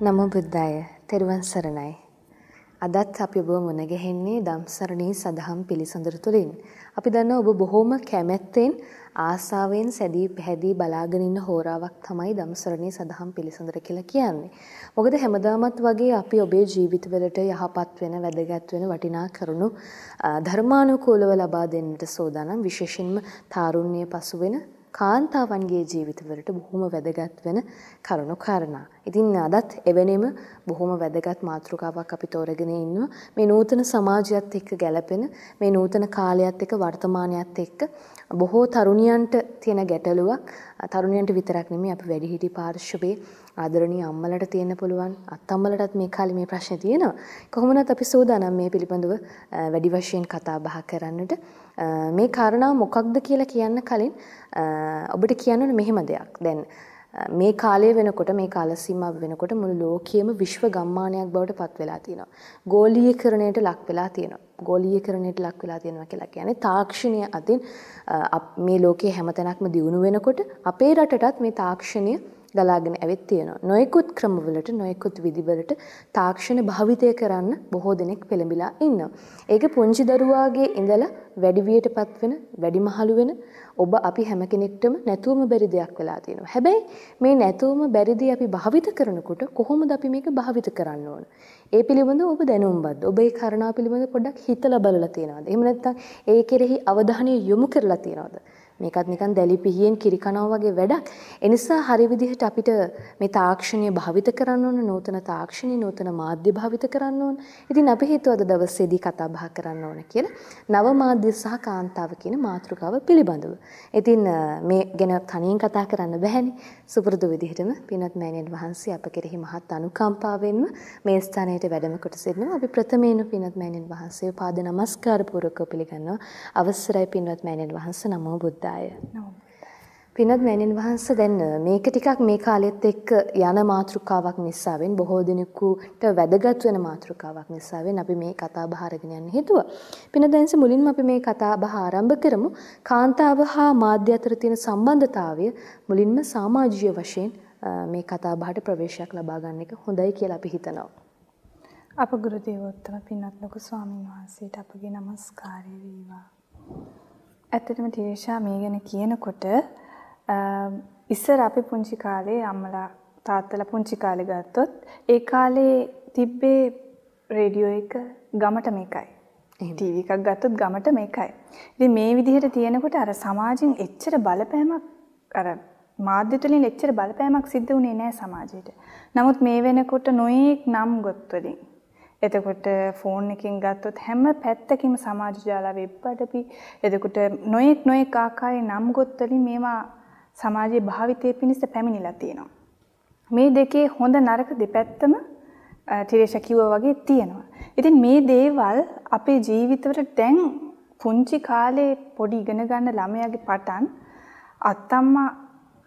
නමෝ බුද්දාය තෙරුවන් සරණයි. අදත් අපි ඔබ මුණ ගැහෙන්නේ ධම්සරණී සදහම් පිළිසඳර තුලින්. අපි දන්නවා ඔබ බොහොම කැමැත්තෙන් ආසාවෙන් සැදී පැහැදී බලාගෙන ඉන්න හෝරාවක් තමයි ධම්සරණී සදහම් පිළිසඳර කියලා කියන්නේ. මොකද හැමදාමත් වගේ අපි ඔබේ ජීවිතවලට යහපත් වෙන වැදගත් වෙන වටිනා කරුණු ධර්මානුකූලව ලබා දෙන්නට සෝදානම් විශේෂයෙන්ම තාරුණ්‍ය පසු වෙන කාන්තාවන්ගේ ජීවිතවලට බොහොම වැදගත් වෙන කරුණු කාරණා. ඉතින් අදත් එවැනිම බොහොම වැදගත් මාතෘකාවක් අපි තෝරගෙන ඉන්නවා. මේ නූතන සමාජයත් එක්ක ගැලපෙන මේ නූතන කාලයත් එක්ක වර්තමානයත් එක්ක බොහෝ තරුණියන්ට තියෙන ගැටලුවක් තරුණියන්ට විතරක් නෙමෙයි අපි වැඩිහිටි පාර්ශවයේ ආදරණීය අම්මලට තියෙන්න පුළුවන් අත්තම්මලටත් මේ කාලේ මේ ප්‍රශ්නේ තියෙනවා. කොහොමනත් අපි සූදානම් මේ පිළිබඳව වැඩි වශයෙන් කතා බහ කරන්නට. මේ කාරණාව මොකක්ද කියලා කියන්න කලින් ඔබට කියන්න මෙහෙම දෙයක්. දැන් මේ කාලය වෙනකොට මේ කාල සීමාව වෙනකොට මුළු ලෝකයේම විශ්ව ගම්මානයක් බවට පත් වෙලා තියෙනවා. ගෝලීකරණයට ලක් වෙලා තියෙනවා. ගෝලීකරණයට ලක් වෙලා තියෙනවා කියලා කියන්නේ තාක්ෂණය අතින් මේ ලෝකයේ හැමතැනක්ම දියුණු වෙනකොට අපේ රටටත් මේ තාක්ෂණය ගලාගෙන ඇවිත් තියෙනවා. නොයෙකුත් ක්‍රමවලට නොයෙකුත් විදිවලට තාක්ෂණ භාවිතය කරන්න බොහෝ දෙනෙක් පෙළඹිලා ඉන්නවා. ඒක පුංචි දරුවාගේ ඉඳලා වැඩිවියටපත් වෙන, වැඩිමහලු වෙන ඔබ අපි හැම කෙනෙක්ටම නැතුවම බැරි දෙයක් වෙලා තියෙනවා. හැබැයි මේ නැතුවම බැරිදී අපි භාවිත කරනකොට කොහොමද අපි මේක භාවිත කරන්න ඕන? ඒ පිළිබඳව ඔබ දැනුම්බද්ද? ඔබ ඒ කාරණා පිළිබඳව පොඩ්ඩක් හිතලා බලලා තියෙනවද? එහෙම නැත්නම් ඒ කෙරෙහි අවධානය යොමු කරලා තියෙනවද? මේකත් නිකන් දැලි පිහියෙන් කිරි කනවා වගේ වැඩක්. ඒ නිසා හරි විදිහට අපිට මේ තාක්ෂණය භාවිත කරන්න ඕන, නූතන තාක්ෂණي, නූතන මාධ්‍ය භාවිත කරන්න ඕන. ඉතින් අපි හිතුවද දවසේදී කතා බහ කරන්න ඕන කියලා. නව මාධ්‍ය සහ කාන්තාව කියන මාතෘකාව පිළිබඳව. ඉතින් මේ ගැන තනියෙන් කතා කරන්න බැහැනේ. සුපුරුදු විදිහටම පින්වත් මෑණියන් වහන්සේ අප කෙරෙහි මහත් අනුකම්පාවෙන්ම මේ ස්ථානයට වැඩම කොට සිටිනවා. අපි ප්‍රථමයෙන් පින්වත් මෑණියන් වහන්සේව පාද නමස්කාර පූර්වකව පිළිගන්නවා. අවසරයි පින්වත් මෑණියන් වහන්සේ නමෝ බුද්ධ බුද්ධාය. පිනත් මෑණින් වහන්සේ දැන් මේක ටිකක් මේ කාලෙත් එක්ක යන මාතෘකාවක් නිසාවෙන් බොහෝ දිනෙකට වැදගත් වෙන මාතෘකාවක් නිසාවෙන් අපි මේ කතා බහ අරගෙන යන්න හිතුවා. පින දැන්ස මුලින්ම අපි මේ කතා බහ ආරම්භ කරමු. කාන්තාව හා මාධ්‍ය අතර තියෙන සම්බන්ධතාවය මුලින්ම සමාජීය වශයෙන් මේ කතා බහට ප්‍රවේශයක් ලබා ගන්න එක හොඳයි කියලා අපි හිතනවා. අප ගුරු දේවෝත්තම පින්වත් ලොකු ස්වාමීන් වහන්සේට අපගේ নমස්කාරය වේවා. ඇත්තටම ටිරේෂා මේ ගැන කියනකොට ඉස්සර අපි පුංචි කාලේ අම්මලා තාත්තලා පුංචි කාලේ ගත්තොත් ඒ කාලේ තිබ්බේ රේඩියෝ එක ගමට මේකයි. ටීවී එකක් ගත්තොත් ගමට මේකයි. ඉතින් මේ විදිහට තියෙනකොට අර සමාජෙන් එච්චර බලපෑමක් අර මාධ්‍ය තුලින් එච්චර බලපෑමක් සිද්ධ වුණේ නැහැ සමාජයට. නමුත් මේ වෙනකොට නොයේක් නම් ගොත් වලින් එතකොට ෆෝන් එකකින් ගත්තොත් හැම පැත්තකින්ම සමාජ ජාල වෙබ් අඩවි එතකොට නොයෙක් නොයෙක් ආකාරයේ නම් ගොත් වලින් මේවා සමාජයේ භාවිතය පිණිස පැමිණිලා තියෙනවා. මේ දෙකේ හොඳ නරක දෙපැත්තම ටිරේෂා කිව්වා වගේ තියෙනවා. ඉතින් මේ දේවල් අපේ ජීවිතවලට දැන් පුංචි කාලේ පොඩි ඉගෙන ගන්න ළමයාගේ පටන් අත්තම්මා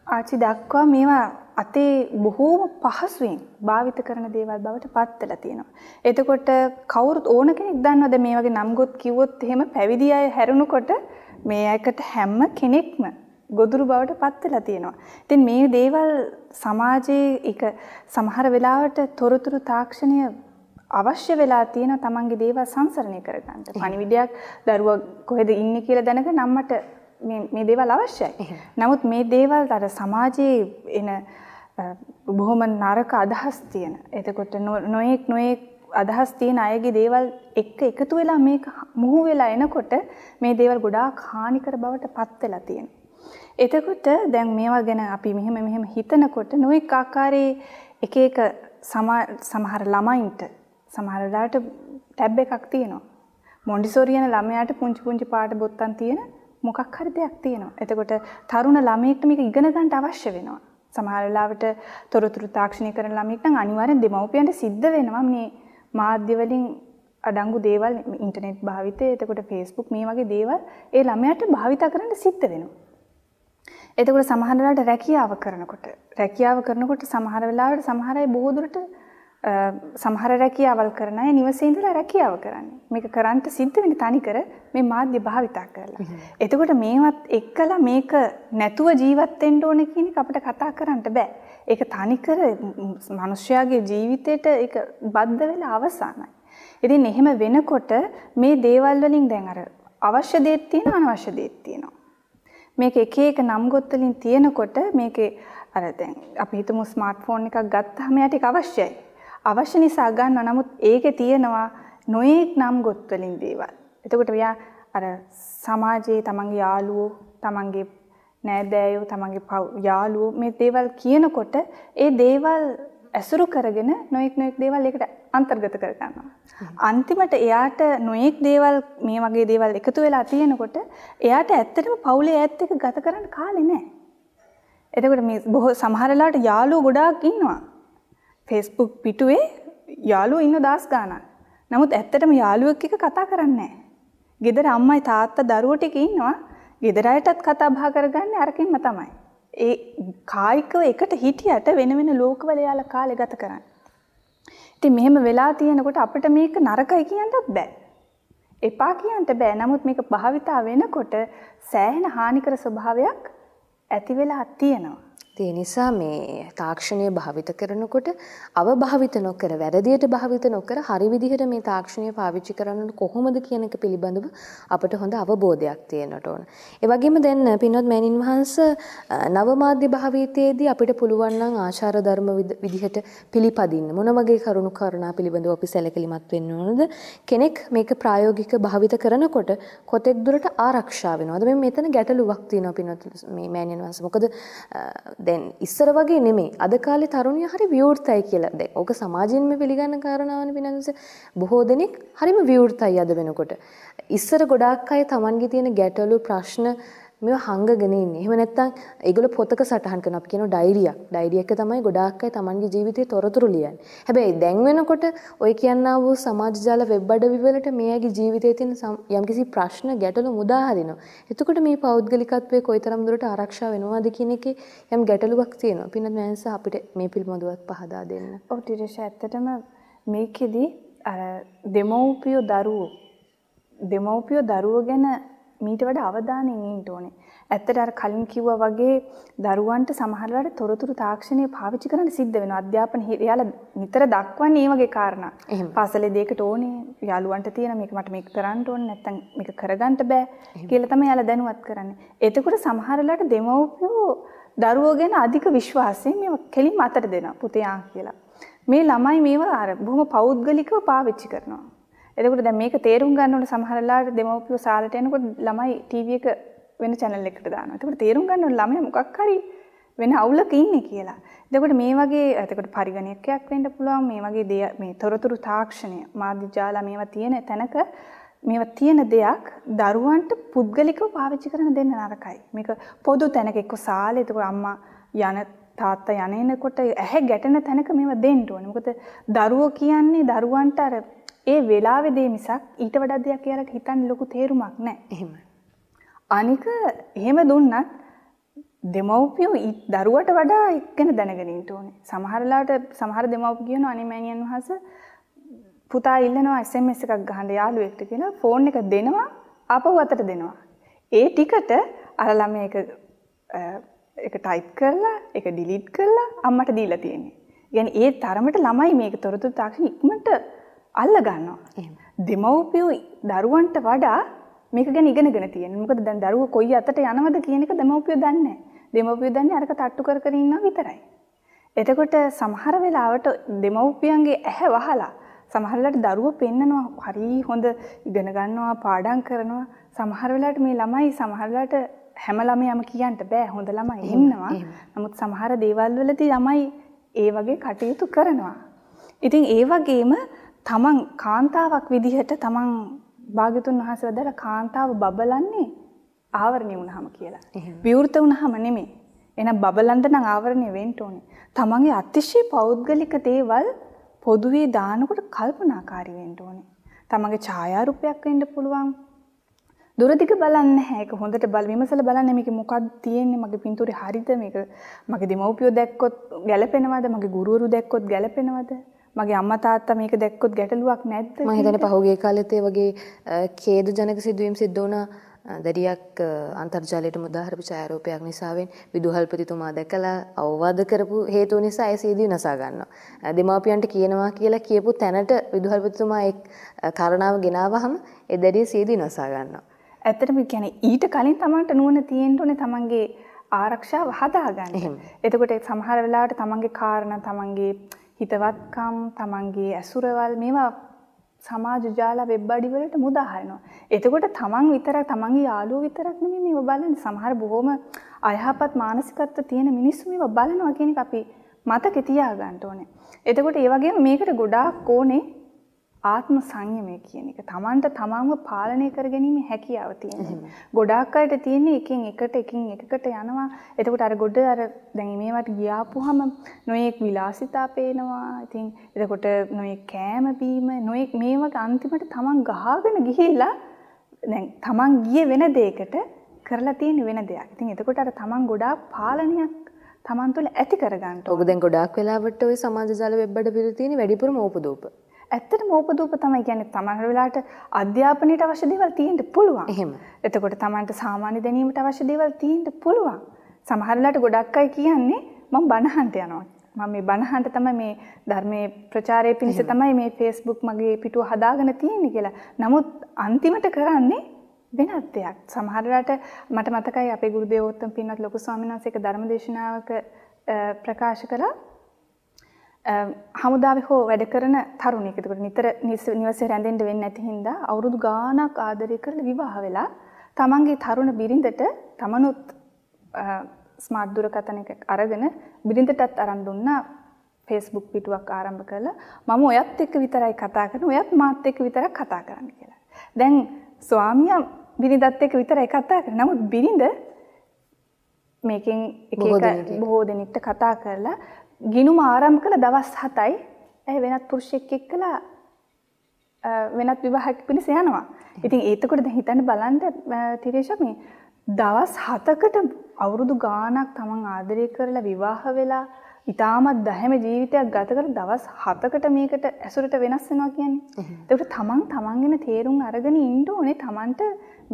ආච්චි දක්වා මේවා අතේ බොහෝම පහසුවෙන් භාවිත කරන දේවල් බවට පත් වෙලා තියෙනවා. එතකොට කවුරුත් ඕන කෙනෙක් දන්නවද මේ වගේ නම් ගොත් කිව්වොත් එහෙම පැවිදි අය හැරුණකොට මේ අයකට හැම කෙනෙක්ම ගොදුරු බවට පත් වෙලා තියෙනවා. ඉතින් මේ දේවල් සමාජයේ එක සමහර වෙලාවට තොරතුරු තාක්ෂණය අවශ්‍ය වෙලා තියෙන තමන්ගේ දේවල් සංසරණය කරගන්න. පණිවිඩයක් දරුවා කොහෙද ඉන්නේ කියලා දැනගෙන අම්මට මේ මේ දේවල් අවශ්‍යයි. නමුත් මේ දේවල් අර සමාජයේ එන බොහොම නරක අදහස් තියෙන. එතකොට නොයෙක් නොයෙක් අදහස් තියෙන අයගේ දේවල් එක්ක එකතු වෙලා මේක මුහු වෙලා එනකොට මේ දේවල් ගොඩාක් හානිකර බවට පත් වෙලා තියෙනවා. එතකොට දැන් මේවා ගැන අපි මෙහෙම මෙහෙම හිතනකොට නොයෙක් ආකාරයේ එක එක සමහර ළමයින්ට සමහර වෙලාවට ටැබ් එකක් තියෙනවා. මොන්ඩිසෝරි යන ළමයාට පුංචි පුංචි පාට බොත්තම් තියෙන මොකක් හරි දෙයක් තියෙනවා. එතකොට තරුණ ළමයෙක්ට මේක ඉගෙන ගන්න අවශ්‍ය වෙනවා. සමහර වෙලාවට තොරතුරු තාක්ෂණය කරන ළමෙක් නම් අනිවාර්යෙන් දෙමව්පියන්ට සිද්ධ වෙනවා මේ මාධ්‍ය වලින් අඩංගු දේවල් ඉන්ටර්නෙට් භාවිතය එතකොට Facebook මේ වගේ දේවල් ඒ ළමයාට භාවිතා කරන්න සිද්ධ වෙනවා. එතකොට සමහර වෙලාවට රැකියාව කරනකොට රැකියාව කරනකොට සමහර වෙලාවට සමහර අය බොහෝ දුරට සමහර රැකියාවල් කරන අය නිවසේ ඉඳලා රැකියාව කරන්නේ. මේක කරන්ට සිද්ධ වෙන්නේ තනිකර මේ මාධ්‍ය භාවිතා කරලා. එතකොට මේවත් එක්කලා මේක නැතුව ජීවත් වෙන්න ඕනේ කියන එක අපිට කතා කරන්න බෑ. ඒක තනිකර මිනිස්යාගේ ජීවිතේට ඒක බද්ධ වෙලා අවසానයි. ඉතින් එහෙම වෙනකොට මේ දේවල් වලින් දැන් අර අවශ්‍ය දේත් තියෙනවා අනවශ්‍ය දේත් තියෙනවා. මේක එක එක නම් ගොත් වලින් තියෙනකොට මේකේ අර දැන් අපි හිතමු ස්මාර්ට්ෆෝන් එකක් ගත්තාම යට ඒක අවශ්‍යයි. අවශ්‍ය නිසා ගන්නවා. නමුත් ඒකේ තියෙනවා නොයෙක් නම් ගොත් වලින් දේවල්. එතකොට මෙයා අර සමාජයේ තමන්ගේ යාළුවෝ, තමන්ගේ නෑදෑයෝ, තමන්ගේ යාළුවෝ මේ දේවල් කියනකොට ඒ දේවල් ඇසුරු කරගෙන නොයෙක් නොයෙක් දේවල් ඒකට අන්තර්ගත කර ගන්නවා. අන්තිමට එයාට නොයෙක් දේවල් මේ වගේ දේවල් එකතු වෙලා තියෙනකොට එයාට ඇත්තටම පවුලේ ඈත් එක ගත කරන්න කාලේ නැහැ. එතකොට මේ බොහෝ සමහරලාට යාළුවෝ ගොඩාක් ඉන්නවා. Facebook පිටුවේ යාළුවෝ ඉන්න දහස් ගාණක්. නමුත් ඇත්තටම යාළුවෙක් එක්ක කතා කරන්නේ නැහැ. ගෙදර අම්මයි තාත්තා දරුවෝ ටික ඉන්නවා. ගෙදර අයටත් කතා බහ කරගන්නේ අරකින්ම තමයි. ඒ කායිකව එකට හිටියට වෙන වෙන ලෝකවල යාලා කාලේ ගත කරන්නේ. ඉතින් මෙහෙම වෙලා තියෙනකොට අපිට මේක නරකයි කියන්නත් බෑ. එපා කියන්න බෑ. නමුත් මේක භාවිතා වෙනකොට සෑහෙන හානිකර ස්වභාවයක් ඇති වෙලා තියෙනවා. ඒ නිසා මේ තාක්ෂණය භාවිත කරනකොට අවභාවිත නොකර වැරදියට භාවිත නොකර හරි විදිහට මේ තාක්ෂණය පාවිච්චි කරන්න කොහොමද කියන එක පිළිබඳව අපට හොඳ අවබෝධයක් තියෙනට ඕන. ඒ වගේම දැන් පින්වත් මෑණින් වහන්සේ නව මාධ්‍ය භාවිතයේදී අපිට පුළුවන් නම් ආචාර ධර්ම විදිහට පිළිපදින්න මොන වගේ කරුණු කාරණා පිළිබඳව අපි සැලකිලිමත් වෙන්න ඕනද? කෙනෙක් මේක ප්‍රායෝගික භාවිත කරනකොට කොතෙක් දුරට ආරක්ෂා වෙනවද? මේ මෙතන ගැටලුවක් තියෙනවා පින්වත් මේ මෑණින් වහන්සේ. මොකද දැන් ඉස්සර වගේ නෙමෙයි. අද කාලේ තරුණිය හරි විවෘතයි කියලා. දැන් ඕක සමාජයෙන්ම පිළිගන්න කාරණාවනේ පිනන්ස. බොහෝ දෙනෙක් හරිම විවෘතයි අද වෙනකොට. ඉස්සර ගොඩාක් අය Tamanගේ තියෙන ගැටලු ප්‍රශ්න මේවා හංගගෙන ඉන්නේ. එහෙම නැත්නම් ඒගොල්ලෝ පොතක සටහන් කරන අපි කියනවා ඩයරියක්. ඩයරි එක තමයි ගොඩාක් අය Tamanගේ ජීවිතේ තොරතුරු ලියන්නේ. හැබැයි දැන් වෙනකොට ඔය කියන්නා වූ සමාජ ජාල වෙබ් අඩවි වලට මෙයාගේ ජීවිතයේ තියෙන යම්කිසි ප්‍රශ්න ගැටලු මුදා හරිනවා. එතකොට මේ පෞද්ගලිකත්වයේ කොයිතරම් දුරට ආරක්ෂා වෙනවද කියන එකේ යම් ගැටලුවක් තියෙනවා. පින්නත් මෑන්ස අපිට මේ පිළිබඳවත් පහදා දෙන්න. ඔව් ටිරේෂ ඇත්තටම මේකෙදි අර දෙමව්පියෝ දරුවෝ දෙමව්පියෝ දරුවෝ ගැන මීට වඩා අවධානයෙන් ඉන්න ඕනේ. ඇත්තට අර කලින් කිව්වා වගේ දරුවන්ට සමහර වෙලාවට තොරතුරු තාක්ෂණය පාවිච්චි කරන්න සිද්ධ වෙනවා. අධ්‍යාපන එයාලා නිතර දක්වන්නේ මේ වගේ කාරණා. පාසලේ දෙයකට ඕනේ, යාළුවන්ට තියෙන මේක මට මේක කරන්න ඕනේ නැත්නම් මේක කරගන්න බෑ කියලා තමයි එයාලා දැනුවත් කරන්නේ. එතකොට සමහර වෙලාවට දෙමව්පියෝ දරුවෝ ගැන අධික විශ්වාසයෙන් මේව කෙලින්ම අතට දෙනවා පුතේ ආ කියලා. මේ ළමයි මේවා අර බොහොම පෞද්ගලිකව පාවිච්චි කරනවා. එතකොට දැන් මේක තේරුම් ගන්න ඕන සමහරලාට දෙමව්පියෝ සාලට යනකොට ළමයි ටීවී එක වෙන channel එකකට දානවා. එතකොට තේරුම් ගන්න ඕන ළමයා මොකක් හරි වෙන අවුලක ඉන්නේ කියලා. එතකොට මේ වගේ එතකොට පරිගණකයක් වෙන්න පුළුවන් මේ වගේ මේ තොරතුරු තාක්ෂණය මාධ්‍ය ජාලා මේවා තියෙන තැනක මේවා තියෙන දෙයක් දරුවන්ට පුද්ගලිකව පාවිච්චි කරන්න දෙන්න නරකයි. මේක පොදු තැනක එක්ක සාලේ එතකොට අම්මා යන තාත්තා යන්නේකොට ඇහැ ගැටෙන තැනක මේවා දෙන්න ඕනේ. මොකද දරුවෝ කියන්නේ දරුවන්ට අර ඒ වෙලාවේදී මිසක් ඊට වඩා දෙයක් එයාලට හිතන්න ලොකු තේරුමක් නැහැ. එහෙම. අනික එහෙම දුන්නත් දෙමව්පියෝ දරුවට වඩා ඉගෙන දැනගෙන ඉන්න ඕනේ. සමහරලාට සමහර දෙමව්පියෝ කියනවා අනිමෑණියන් වහන්සේ පුතා ඉල්ලනවා SMS එකක් ගහන්න යාළුවෙක්ට කියලා ෆෝන් එක දෙනවා ආපහු අතට දෙනවා. ඒ ටිකට අර ළමයා ඒක ඒක ටයිප් කරලා ඒක ඩිලීට් කරලා අම්මට දීලා තියෙන්නේ. يعني ඒ තරමට ළමයි මේක තොරතුරු තාක්ෂණ ඉක්මනට අල්ල ගන්නවා. දෙමව්පියෝ දරුවන්ට වඩා මේක ගැන ඉගෙනගෙන තියෙනවා. මොකද දැන් දරුවෝ කොයි අතට යනවද කියන එක දෙමව්පියෝ දන්නේ නැහැ. දෙමව්පියෝ දන්නේ අරක තට්ටු කර කර ඉන්නවා විතරයි. එතකොට සමහර වෙලාවට දෙමව්පියන්ගේ ඇහැ වහලා සමහර වෙලාවට දරුවෝ පෙන්නනවා හරි හොඳ ඉගෙන ගන්නවා පාඩම් කරනවා සමහර වෙලාවට මේ ළමයි සමහර වෙලාවට හැම ළමයාම කියන්න බෑ හොඳ ළමයි ඉන්නවා. නමුත් සමහර දේවල් වලදී ළමයි ඒ වගේ කටයුතු කරනවා. ඉතින් ඒ වගේම තමන් කාන්තාවක් විදිහට තමන් භාග්‍යතුන් වහන්සේ වදාළ කාන්තාව බබලන්නේ ආවරණය වුණාම කියලා. විවෘත වුණාම නෙමෙයි. එහෙනම් බබලන්න නම් ආවරණය වෙන්න ඕනේ. තමන්ගේ අතිශය පෞද්ගලික දේවල් පොදුවේ දානකොට කල්පනාකාරී වෙන්න ඕනේ. තමන්ගේ ඡායාරූපයක් වෙන්න පුළුවන්. දුරදිග බලන්නේ නැහැ. ඒක හොඳට බල විමසලා බලන්නේ මේක මොකක්ද තියෙන්නේ මගේ පින්තූරේ හරිද මේක මගේ දෙමව්පියෝ දැක්කොත් ගැළපෙනවද මගේ ගුරුවරු දැක්කොත් ගැළපෙනවද මගේ අම්මා තාත්තා මේක දැක්කොත් ගැටලුවක් නැද්ද මම හිතන්නේ පහුගිය කාලෙත් ඒ වගේ ඛේද ජනක සිදුවීම් සිද්ධ වුණා දැඩියක් අන්තර්ජාලයට මුදාහරපු ඡායාරූපයක් නිසාවෙන් විදුහල්පතිතුමා දැකලා අවවාද කරපු හේතුව නිසා ඒ සීදී නසා ගන්නවා. දෙමාපියන්ට කියනවා කියලා කියපු තැනට විදුහල්පතිතුමා ඒ කාරණාව ගෙනාවහම ඒ දැඩි සීදී නසා ගන්නවා. ඇත්තටම කියන්නේ ඊට කලින් Tamanට නුවණ තියෙන්න ඕනේ Tamanගේ ආරක්ෂාව හදාගන්න. එතකොට සමහර වෙලාවට Tamanගේ කාරණා Tamanගේ හිතවත්කම් Tamanගේ ඇසුරවල් මේවා සමාජ ජාල වෙබ් අඩි වලට මුදා හරිනවා. එතකොට Taman විතරක් Tamanගේ යාළුවෝ විතරක් නෙමෙයි මේව බලන්නේ. සමහර බොහොම අයහපත් මානසිකත්ව තියෙන මිනිස්සු මේව බලනවා කියන එක අපි මතකේ තියාගන්න ඕනේ. එතකොට ඒ වගේම මේකට ගොඩාක් ඕනේ ආත්ම සංයමය කියන එක. Tamanට තමන්ව පාලනය කරගැනීමේ හැකියාව තියෙනවා. ගොඩාක් අයට තියෙන්නේ එකින් එකට එකින් එකකට යනවා. එතකොට අර ගොඩ අර දැන් මේවට ගියාපුහම නොයෙක් විලාසිතා පේනවා. ඉතින් එතකොට නොයෙක් කෑම බීම නොයෙක් මේවට අන්තිමට තමන් ගහගෙන ගිහිල්ලා දැන් තමන් ගියේ වෙන දෙයකට කරලා තියෙන වෙන දෙයක්. ඉතින් එතකොට අර තමන් ගොඩාක් පාලනයක් තමන් තුළ ඇති කරගන්න. ඔබ දැන් ගොඩාක් වෙලාවට ওই සමාජ ජාල වෙබ් අඩ පිළ තියෙන වැඩිපුරම ඕපදූප. ඇත්තටම ඕපදූප තමයි කියන්නේ තමන්ගේ වෙලාවට අධ්‍යාපනයට අවශ්‍ය දේවල් තියෙන්න පුළුවන්. එහෙම. එතකොට තමන්ට සාමාන්‍ය දැනීමට අවශ්‍ය දේවල් තියෙන්න පුළුවන්. සමහර වෙලාවට ගොඩක් අය කියන්නේ මම බණහන්ට යනවා. මම මේ බණහන්ට තමයි මේ ධර්මයේ ප්‍රචාරය පිණිස තමයි මේ Facebook මගේ පිටුව හදාගෙන තියෙන්නේ කියලා. නමුත් අන්තිමට කරන්නේ වෙනත් දෙයක්. සමහර වෙලාවට මට මතකයි අපේ ගුරු දේවෝත්තම පින්වත් ලොකු ස්වාමීන් වහන්සේ එක ධර්මදේශනාවක ප්‍රකාශ කළා හමුදාවේ හෝ වැඩ කරන තරුණයෙක්. එතකොට නිතර නිවසේ රැඳෙන්න වෙන්නේ නැති හින්දා අවුරුදු ගාණක් ආදරය කරලා විවාහ වෙලා තමන්ගේ තරුණ බිරිඳට තමනුත් ස්මාර්ට් දුරකථන එකක් අරගෙන බිරිඳටත් අරන් දුන්නා Facebook පිටුවක් ආරම්භ කළා. මම ඔයත් එක්ක විතරයි කතා කරන්නේ. ඔයත් මාත් එක්ක විතරක් කතා කරන්න කියලා. දැන් ස්වාමියා බිරිඳත් එක්ක විතරයි කතා කරන්නේ. නමුත් බිරිඳ මේකෙන් එක එක බොහෝ දෙනෙක්ට කතා කරලා ගිනුම ආරම්භ කළ දවස් 7යි ඇය වෙනත් පුරුෂයෙක් එක්කලා වෙනත් විවාහයක් පිණිස යනවා. ඉතින් ඒතකොට දැන් හිතන්න බලන්න තිරේෂ මේ දවස් 7කට අවුරුදු ගාණක් තමන් ආදරය කරලා විවාහ වෙලා ඉතාමත් දැහැම ජීවිතයක් ගත කර දවස් 7කට මේකට ඇසුරට වෙනස් වෙනවා කියන්නේ. ඒකට තමන් තමන් ගැන තේරුම් අරගෙන ඉන්න ඕනේ තමන්ට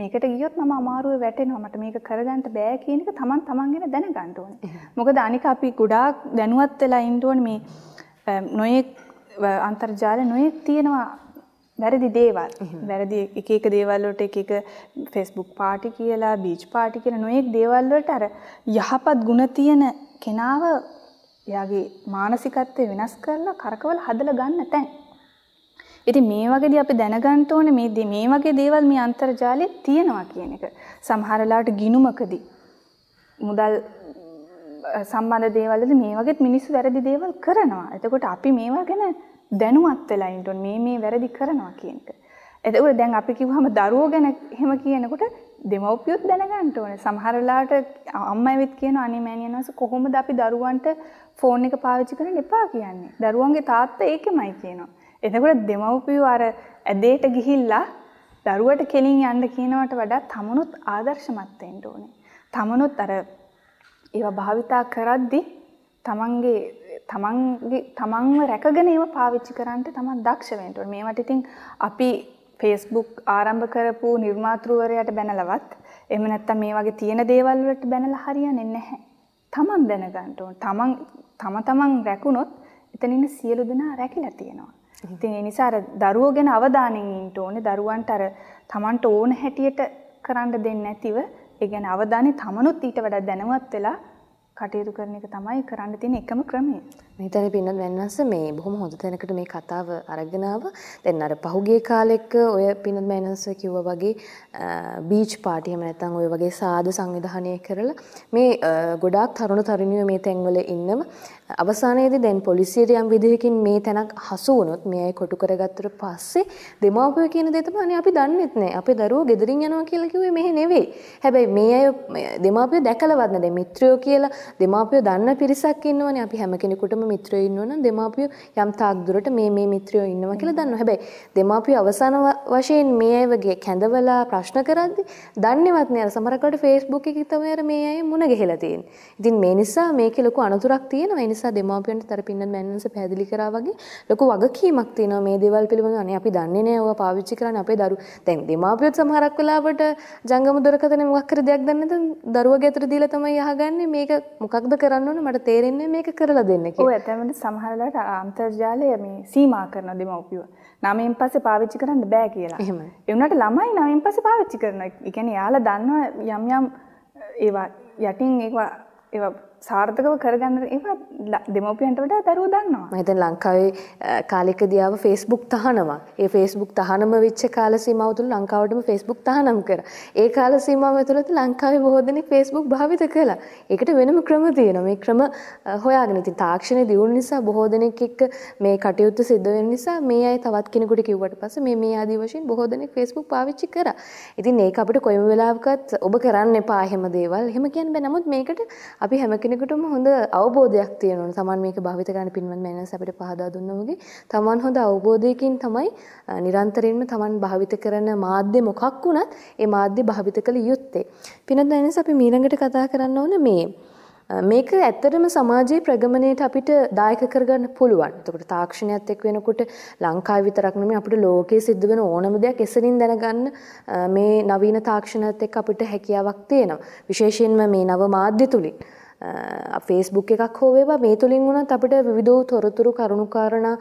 මේකට ගියොත් මම අමාරුවේ වැටෙනවා මට මේක කරගන්න බෑ කියන එක තමන් තමන් ගැන දැනගන්න ඕනේ. මොකද අනික අපි ගොඩාක් දැනුවත් වෙලා ඉන්න ඕනේ මේ නොයෙක් අන්තර්ජාල නොයෙක් තියෙනවා වැරදි දේවල්. වැරදි එක එක දේවල් වලට එක එක Facebook පාටි කියලා, බීච් පාටි කියලා නොයෙක් දේවල් වලට අර යහපත් ಗುಣ තියෙන කෙනාව එයාගේ මානසිකත්වය වෙනස් කරලා කරකවල හදලා ගන්න තැන්. ඉතින් මේ වගේදී අපි දැනගන්න ඕනේ මේ මේ වගේ දේවල් මේ අන්තර්ජාලයේ තියෙනවා කියන එක. සමහර වෙලාවට ගිනුමකදී මුදල් සම්බන්ධ දේවල්වලදී මේ වගේත් මිනිස්සු වැරදි දේවල් කරනවා. එතකොට අපි මේවා ගැන දැනුවත් වෙලා ඉන්න ඕනේ මේ මේ වැරදි කරනවා කියන එක. එතකොට දැන් අපි කිව්වම දරුවෝ ගැන එහෙම කියනකොට දෙමව්පියොත් දැනගන්න ඕනේ. සමහර වෙලාවට අම්මා ඇවිත් කියනවා අනේ මෑණියන් වහන්සේ කොහොමද අපි දරුවන්ට ෆෝන් එක පාවිච්චි කරන්න එපා කියන්නේ. දරුවන්ගේ තාත්තා ඒකමයි කියනවා. එතකොට දෙමව්පියෝ අර ඇදේට ගිහිල්ලා දරුවට කෙලින් යන්න කියනවට වඩා තමනුත් ආදර්ශමත් වෙන්න ඕනේ. තමනුත් අර ඒවා භාවිතා කරද්දී තමන්ගේ තමන්ගේ තමන්ව රැකගෙන ඒව පාවිච්චි කරන්න තමන් දක්ෂ වෙන්න ඕනේ. මේවට ඉතින් අපි Facebook ආරම්භ කරපු නිර්මාතෘවරයාට බැනලවත් එහෙම නැත්නම් මේ වගේ තියෙන දේවල් වලට බැනලා හරියන්නේ නැහැ. තමන් දැනගන්න ඕන. තමන් තම තමන් රැකුණොත් එතන ඉන්න සියලු දෙනා රැකිලා තියෙනවා. ඉතින් ඒ නිසා අර දරුවෝ ගැන අවධානයෙන් ඉන්න ඕනේ. දරුවන්ට අර Tamanට ඕන හැටියට කරන්න දෙන්නේ නැතිව ඒ ගැන අවධානය තමනුත් ඊට වඩා දැනුවත් වෙලා කටයුතු කරන එක තමයි කරන්න තියෙන එකම ක්‍රමය. මේ තැන පින්නත් වෙනස මේ බොහොම හොඳ තැනකට මේ කතාව අරගෙන ආවා. දැන් අර පහුගිය කාලෙක ඔය පින්නත් වෙනස කිව්වා වගේ බීච් පාටි එහෙම නැත්නම් ඔය වගේ සාද සංවිධානය කරලා මේ ගොඩාක් තරුණ තරුණියෝ මේ තැන්වල ඉන්නව. අවසානයේදී දැන් පොලිසියට යම් විදිහකින් මේ තැනක් හසු වුණොත් මේ අය කොටු කරගත්තට පස්සේ දෙමාපියෝ කියන දේ තමයි අපි දන්නෙත් නෑ. අපේ දරුවෝ ගෙදරින් යනවා කියලා කිව්වේ මෙහෙ නෙවෙයි. හැබැයි මේ අය දෙමාපියෝ දැකලවත් නෑ. මිත්‍රයෝ කියලා දෙමාපියෝ දන්න පිරිසක් ඉන්නවනේ. අපි හැම කෙනෙකුටම මිත්‍රයෝ ඉන්නවනම් දෙමාපියෝ යම් තාක් දුරට මේ මේ මිත්‍රයෝ ඉන්නවා කියලා දන්නවා. හැබැයි දෙමාපියෝ අවසාන වශයෙන් මේ අය වගේ කැඳවලා ප්‍රශ්න කරද්දි දන්නේවත් නෑ. අර සමහරකට Facebook එකේ තමයි අර මේ අය මුණ ගැහිලා තියෙන්නේ. ඉතින් මේ නිසා මේකේ ලොකු අනතුරක් තියෙනවා. ඒ නිසා දෙමාපියන්ට තර පින්නත් මෑන්වන්ස පැහැදිලි කරා වගේ ලොකු වගකීමක් තියෙනවා මේ දේවල් පිළිබඳව. අනේ අපි දන්නේ නෑ ඔවා පාවිච්චි කරන්න අපේ දරු දැන් දෙමාපියොත් සමහරක් වෙලාවට ජංගම දුරකථන මොකක් හරි දෙයක් දන්නේ නැත්නම් දරුවගේ අතට දීලා තමයි අහගන්නේ මේක මොකක්ද කරන්න ඕන මට තේරෙන්නේ මේක කරලා දෙන්න කියලා. ඇත්තටම සමහරලාට අන්තර්ජාලය මේ සීමා කරන දෙමව්පියෝ. නවයෙන් පස්සේ පාවිච්චි කරන්න බෑ කියලා. එහෙමයි. ඒ වුණාට ළමයි නවයෙන් පස්සේ පාවිච්චි කරනවා. ඒ කියන්නේ යාලා දන්නවා යම් යම් ඒවා යටින් ඒවා ඒවා සාර්ථකව කරගන්න ඒවා දෙමව්පියන්ට වඩා දරුවෝ දන්නවා. මම හිතන්නේ ලංකාවේ කාලෙකදී ආව Facebook තහනමක්. ඒ Facebook තහනම වෙච්ච කාල සීමාව තුළ ලංකාවටම Facebook තහනම් කරා. ඒ කාල සීමාව ඇතුළත ලංකාවේ බොහෝ දෙනෙක් Facebook භාවිත කළා. ඒකට වෙනම ක්‍රම තියෙනවා. මේ ක්‍රම හොයාගෙන ඉතින් තාක්ෂණය දියුණු නිසා බොහෝ දෙනෙක් එක්ක මේ කටයුත්ත සිද්ධ වෙන නිසා මේ අය තවත් කෙනෙකුට කිව්වට පස්සේ මේ මේ ආදී වශයෙන් බොහෝ දෙනෙක් Facebook පාවිච්චි කරා. ඉතින් මේක අපිට කොයිම වෙලාවකත් ඔබ කරන්න එපා එහෙම දේවල්. එහෙම කියන්න බෑ. නමුත් මේකට අපි හැම කෙනෙකුටම හොඳ අවබෝධයක් තියෙනවා. තමන් මේක භාවිත කරන්න පින්වත් මෑනස් අපිට පහදා දුන්නා වගේ තමන් හොඳ අවබෝධයකින් තමයි නිරන්තරයෙන්ම තමන් භාවිත කරන මාධ්‍ය මොකක් වුණත් ඒ මාධ්‍ය භාවිත කළ යුත්තේ. පින්වත් මෑනස් අපි ඊළඟට කතා කරන්න ඕන මේ මේක ඇත්තටම සමාජයේ ප්‍රගමණයට අපිට දායක කරගන්න පුළුවන්. එතකොට තාක්ෂණයත් එක්ක වෙනකොට ලංකාවේ විතරක් නෙමෙයි අපිට ලෝකයේ සිද්ධ වෙන ඕනම දෙයක් එසරින් දැනගන්න මේ නවීන තාක්ෂණයත් එක්ක අපිට හැකියාවක් තියෙනවා. විශේෂයෙන්ම මේ නව මාධ්‍ය තුලින්. ෆේස්බුක් එකක් හෝ වේවා මේ තුලින් වුණත් අපිට විවිධ තොරතුරු කරුණු කාරණා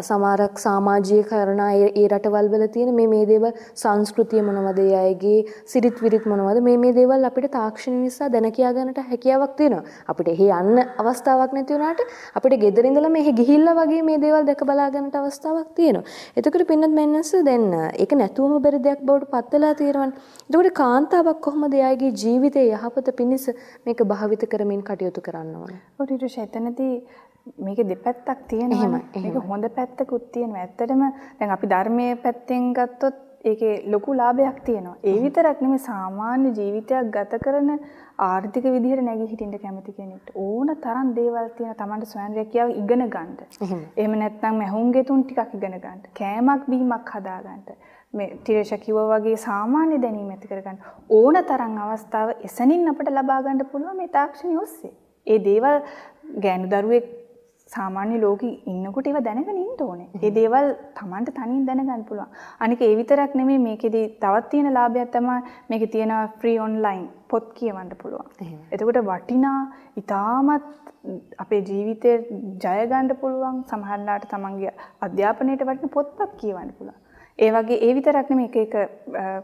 සමහරක් සමාජීය කාරණා ඒ රටවල් වල තියෙන මේ මේ දේවල් සංස්කෘතිය මොනවද ඒ අයගේ සිරිත් විරිත් මොනවද මේ මේ දේවල් අපිට තාක්ෂණ නිසා දැන කියා ගන්නට හැකියාවක් තියෙනවා. අපිට එහෙ යන්න අවස්ථාවක් නැති වුණාට අපිට ගෙදර ඉඳලා මෙහෙ ගිහිල්ලා වගේ මේ දේවල් දැක බලා ගන්නට අවස්ථාවක් තියෙනවා. එතකොට පින්නත් මෙන්නස දැන් ඒක නැතුවම බැරි දෙයක් බවට පත් වෙලා තියෙනවනේ. එතකොට කාන්තාවක් කොහොමද එයාගේ ජීවිතයේ යහපත පිණිස මේක භාවිත කර කරමින් කටයුතු කරන්න ඕන. ඔව් ඊට එතනදී මේකේ දෙපැත්තක් තියෙනවා. මේක හොඳ පැත්තකුත් තියෙනවා. ඇත්තටම දැන් අපි ධර්මයේ පැත්තෙන් ගත්තොත් ඒකේ ලොකු ලාභයක් තියෙනවා. ඒ විතරක් නෙමෙයි සාමාන්‍ය ජීවිතයක් ගත කරන ආර්ථික විදිහට නැගී හිටින්න කැමති කෙනෙක්ට ඕන තරම් දේවල් තියෙන තමන්ට ස්වයං රැකියාව ඉගෙන ගන්න. එහෙම නැත්නම් මහුන්ගේ තුන් ටිකක් ඉගෙන ගන්න. කෑමක් බීමක් හදා ගන්න. මේ ටිරේෂා කිව්වා වගේ සාමාන්‍ය දැනීම ඇති කරගන්න ඕන තරම් අවස්ථාව එසනින් අපිට ලබා ගන්න පුළුවන් මේ තාක්ෂණය ඔස්සේ. ඒ දේවල් ගෑනු දරුවෙක් සාමාන්‍ය ලෝකෙ ඉන්නකොට ඒවා දැනගෙන ඉන්න ඕනේ. ඒ දේවල් Tamanට තනියෙන් දැනගන්න පුළුවන්. අනික ඒ විතරක් නෙමෙයි මේකෙදි තවත් තියෙන ලාභයක් තමයි මේකේ තියෙන ෆ්‍රී ඔන්ලයින් පොත් කියවන්න පුළුවන්. එතකොට වටිනා ඊටමත් අපේ ජීවිතේ ජය ගන්න පුළුවන් සමහරලාට තමන්ගේ අධ්‍යාපනයට වටින පොත්පත් කියවන්න පුළුවන්. ඒ වගේ ඒ විතරක් නෙමෙයි එක එක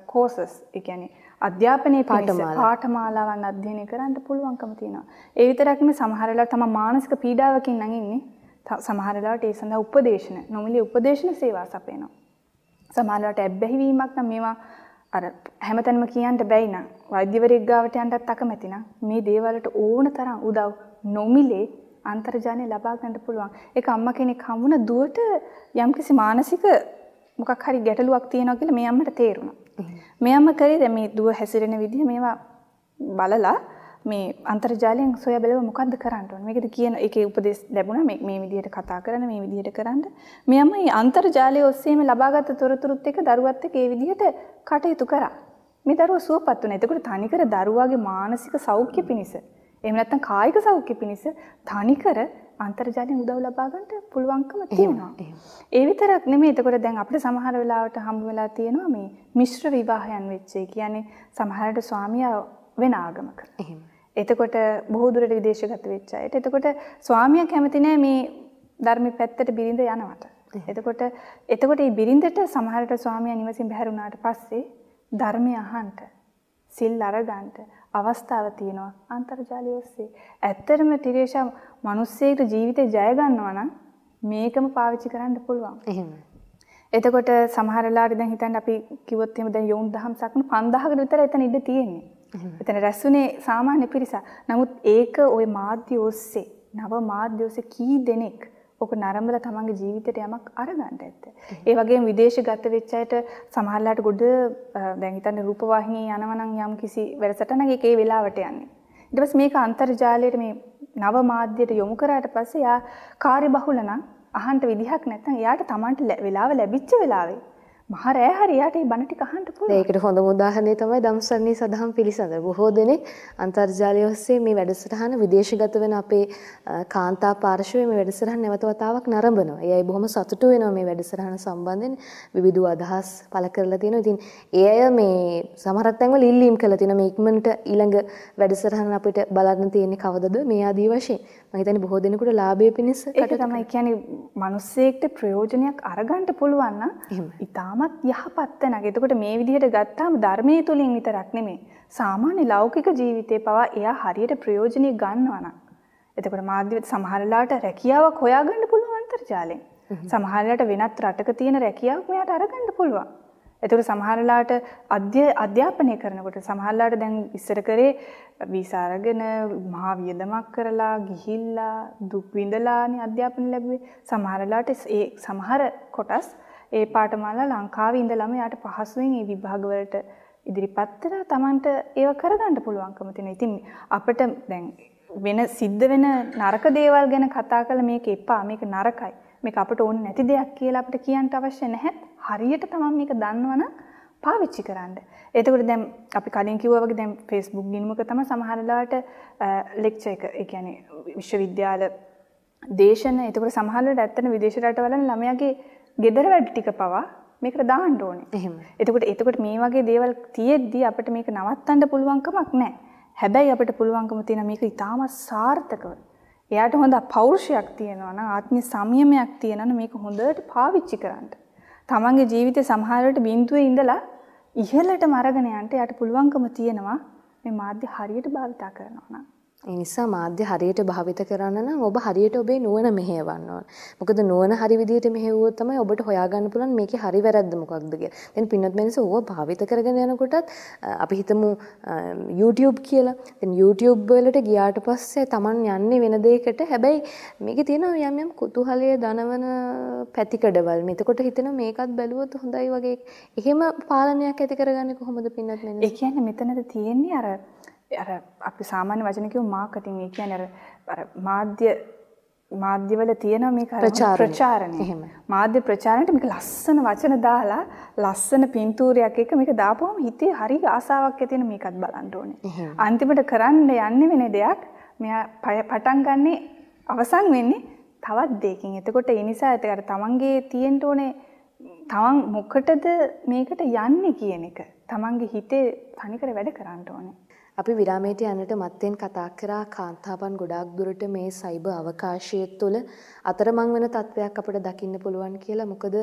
කෝසස් ඒ කියන්නේ අධ්‍යාපනයේ පාඨමාලාවන් අධ්‍යයනය කරන්න පුළුවන්කම තියෙනවා. ඒ විතරක් නෙමෙයි සමහර වෙලාවට තම මානසික පීඩාවකින් නම් ඉන්නේ. සමහර වෙලාවට ඒ සඳහා උපදේශන නොමිලේ උපදේශන සේවා සපයනවා. සමහර වෙලාවට ඇබ්බැහි වීමක් නම් මේවා අර හැමතැනම කියන්න බැයි නම් වෛද්‍යවරයෙක් ගාවට යන්නත් අකමැති නම් මේ දේවල්ට ඕන තරම් උදව් නොමිලේ අන්තර්ජාලය ලබා ගන්න පුළුවන්. ඒක අම්මා කෙනෙක් හම්බුන දුවට යම්කිසි මානසික මොකක් හරි ගැටලුවක් තියෙනවා කියලා මේ අම්මට තේරුණා. මේ අම්ම කරේ දැන් මේ දුව හැසිරෙන විදිහ මේවා බලලා මේ අන්තර්ජාලයෙන් සොයා බලව මොකද්ද කරන්න ඕන. මේකද කියන ඒකේ උපදෙස් ලැබුණා මේ මේ විදිහට කතා කරන්න මේ විදිහට කරන්න. මේ අම්ම මේ අන්තර්ජාලය ඔස්සේම ලබාගත් තොරතුරුත් එක්ක දරුවත් එක්ක ඒ විදිහට කටයුතු කරා. මේ දරුවා සුවපත් වුණා. එතකොට තනිකර දරුවාගේ මානසික සෞඛ්‍ය පිණිස එහෙම නැත්නම් කායික සෞඛ්‍ය පිණිස තනිකර අන්තර්ජාලයෙන් උදව් ලබා ගන්න පුළුවන්කම තියෙනවා. ඒ විතරක් නෙමෙයි එතකොට දැන් අපිට සමහර වෙලාවට හම්බ වෙලා තියෙනවා මේ මිශ්‍ර විවාහයන් වෙච්ච ඒ කියන්නේ සමහරට ස්වාමියා වෙන ආගමක. එහෙම. එතකොට බොහෝ දුරට විදේශගත වෙච්ච අයට. එතකොට ස්වාමියා කැමති නෑ මේ ධර්ම පැත්තට බිරිඳ යනවට. එතකොට එතකොට මේ බිරිඳට සමහරට ස්වාමියා නිවසින් බැහැර වුණාට පස්සේ ධර්මය අහන්න සිල් අරගන්න අවස්ථාව තියෙනවා අන්තර්ජාලය ඔස්සේ. ඇත්තටම තිරේෂා මිනිස්සෙකුට ජීවිතේ ජය ගන්නවා නම් මේකම පාවිච්චි කරන්න පුළුවන්. එහෙම. එතකොට සමහර වෙලාවට දැන් හිතන්න අපි කිව්වොත් එහෙම දැන් යොවුන් දහම් සක්න 5000කට විතර එතන ඉඳ තියෙන්නේ. එතන රැස්ුනේ සාමාන්‍ය පිරිසක්. නමුත් ඒක ওই මාධ්‍ය ඔස්සේ නව මාධ්‍ය ඔස්සේ කී දෙනෙක් ඔක නරඹලා තමන්ගේ ජීවිතයට යමක් අරගන්න ඇත්ත. ඒ වගේම විදේශ ගත වෙච්ච අයට සමහරලාට ගොඩ දැන් හිතන්නේ රූපවාහිනිය යනවා නම් යම් කිසි වැඩසටහනක ඒකේ වෙලාවට යන්නේ. ඊට පස්සේ මේක අන්තර්ජාලයට මේ නව මාධ්‍යයට යොමු කරාට පස්සේ යා කාර්යබහුල නම් අහන්න විදිහක් නැත්නම් එයාට Tamanට වෙලාව ලැබිච්ච වෙලාවේ මහ රෑ හරියට මේ බණ ටික අහන්න පුළුවන්. ඒකට හොඳම උදාහරණය තමයි ධම්සරණී සදහම් පිළිසඳර. බොහෝ දෙනෙක් අන්තර්ජාලය ඔස්සේ මේ වැඩසටහන විදේශගත වෙන අපේ කාන්තා පාර්ශවයේ මේ වැඩසටහන නැවත වතාවක් නරඹනවා. ඒ අය බොහොම සතුටු වෙනවා මේ වැඩසටහන සම්බන්ධයෙන් විවිධ අදහස් පළ කරලා තියෙනවා. ඉතින් ඒ අය මේ සමහරක් තැන්වල ඉල්ලීම් කළා තියෙනවා මේ ඉක්මනට ඊළඟ වැඩසටහන අපිට බලන්න තියෙන්නේ කවදද මේ ආදී වශයෙන්. මම හිතන්නේ බොහෝ දෙනෙකුට ලාභය පිණිස ඒක තමයි කියන්නේ මිනිස්සෙක්ට ප්‍රයෝජනයක් අරගන්න පුළුවන් නම් ඉතාමත් යහපත් තැනක. එතකොට මේ විදිහට ගත්තාම ධර්මයේ තුලින් විතරක් නෙමෙයි සාමාන්‍ය ලෞකික ජීවිතේ පවා එයා හරියට ප්‍රයෝජනෙ ගන්නවා නම්. එතකොට මාධ්‍ය සමහරලාට රැකියාවක් හොයාගන්න පුළුවන් අන්තර්ජාලයෙන්. සමහරලාට වෙනත් රටක තියෙන රැකියාවක් මෙයාට අරගන්න පුළුවන්. එතකොට සමහරලාට අධ්‍යාපනය කරනකොට සමහරලාට දැන් ඉස්සර කරේ වීසා අරගෙන මහා වියදමක් කරලා ගිහිල්ලා දුක් විඳලානේ අධ්‍යාපනය ලැබුවේ. සමහරලාට ඒ සමහර කොටස් ඒ පාඨමාලා ලංකාවේ ඉඳලම යාට පහසුවෙන් මේ විභාගවලට ඉදිරිපත් කරලා Tamanට ඒව කරගන්න පුළුවන්කම තියෙනවා. ඉතින් අපිට දැන් වෙන සිද්ධ වෙන නරක දේවල් ගැන කතා කළ මේක එපා මේක නරකයි මේක අපට ඕනේ නැති දෙයක් කියලා අපිට කියන්න අවශ්‍ය නැහැ. හරියට තමයි මේක දන්නවනම් පාවිච්චි කරන්න. එතකොට දැන් අපි කලින් කිව්වා වගේ දැන් Facebook ගිණුමක තමයි සමහර වෙලාවට ලෙක්චර් එක ඒ කියන්නේ විශ්වවිද්‍යාල දේශන එතකොට සමහර වෙලාවට ඇත්තට විදේශ රටවල ළමයාගේ ගෙදර වැඩ ටික පවා මේකට දාන්න ඕනේ. එහෙම. එතකොට එතකොට මේ වගේ දේවල් තියෙද්දි අපිට මේක නවත්තන්න පුළුවන් කමක් නැහැ. හැබැයි අපිට පුළුවන්කම තියෙන මේක ඉතාමත් සාර්ථකව එයාට හොඳ පෞරුෂයක් තියෙනවා නම් ආත්මීය සංයමයක් තියෙනවා නම් මේක හොඳට පාවිච්චි කරන්න. තමන්ගේ ජීවිතේ සමහරවිට බිඳුවේ ඉඳලා ඉහළටම අරගෙන යන්න එයාට පුළුවන්කම තියෙනවා මේ මාධ්‍ය හරියට භාවිතා කරනවා නම්. ඒ නිසා මාධ්‍ය හරියට භාවිත කරන්න නම් ඔබ හරියට ඔබේ නුවණ මෙහෙයවන්න ඕන. මොකද නුවණ හරි විදිහට මෙහෙවුවොත් තමයි ඔබට හොයාගන්න පුළුවන් මේකේ හරි වැරද්ද මොකක්ද කියලා. දැන් පින්නත් මෙන්නස ඕව භාවිත කරගෙන යනකොටත් අපි හිතමු YouTube කියලා. දැන් YouTube වලට ගියාට පස්සේ Taman යන්නේ වෙන දෙයකට. හැබැයි මේකේ තියෙන යම් යම් කුතුහලයේ දනවන පැතිකඩවල්. එතකොට හිතෙනවා මේකත් බැලුවොත් හොඳයි වගේ. එහෙම පාලනයක් ඇති කරගන්නේ කොහොමද පින්නත් මෙන්න? ඒ කියන්නේ මෙතනද තියෙන්නේ අර අර අපි සාමාන්‍ය වචන කියමු මාකටිං ඒ කියන්නේ අර අර මාධ්‍ය මාධ්‍යවල තියෙන මේක ප්‍රචාරණය. එහෙම. මාධ්‍ය ප්‍රචාරණයට මේක ලස්සන වචන දාලා ලස්සන පින්තූරයක් එක මේක දාපුවම හිතේ හරි ආසාවක් ඇති වෙන මේකත් බලන්න ඕනේ. අන්තිමට කරන්න යන්නේ වෙන දෙයක් මෙයා පටන් ගන්නේ අවසන් වෙන්නේ තවත් දෙයකින්. එතකොට ඒ නිසා ඒක අර තමන්ගේ තියෙන්න ඕනේ තමන් මොකටද මේකට යන්නේ කියන එක. තමන්ගේ හිතේ තනිකර වැඩ කරන්න ඕනේ. අපි විරාමයට යන්නට මත්තෙන් කතා කරා කාන්තාවන් ගොඩාක් දුරට මේ සයිබර් අවකාශය තුළ අතරමං වෙන තත්වයක් අපිට දකින්න පුළුවන් කියලා. මොකද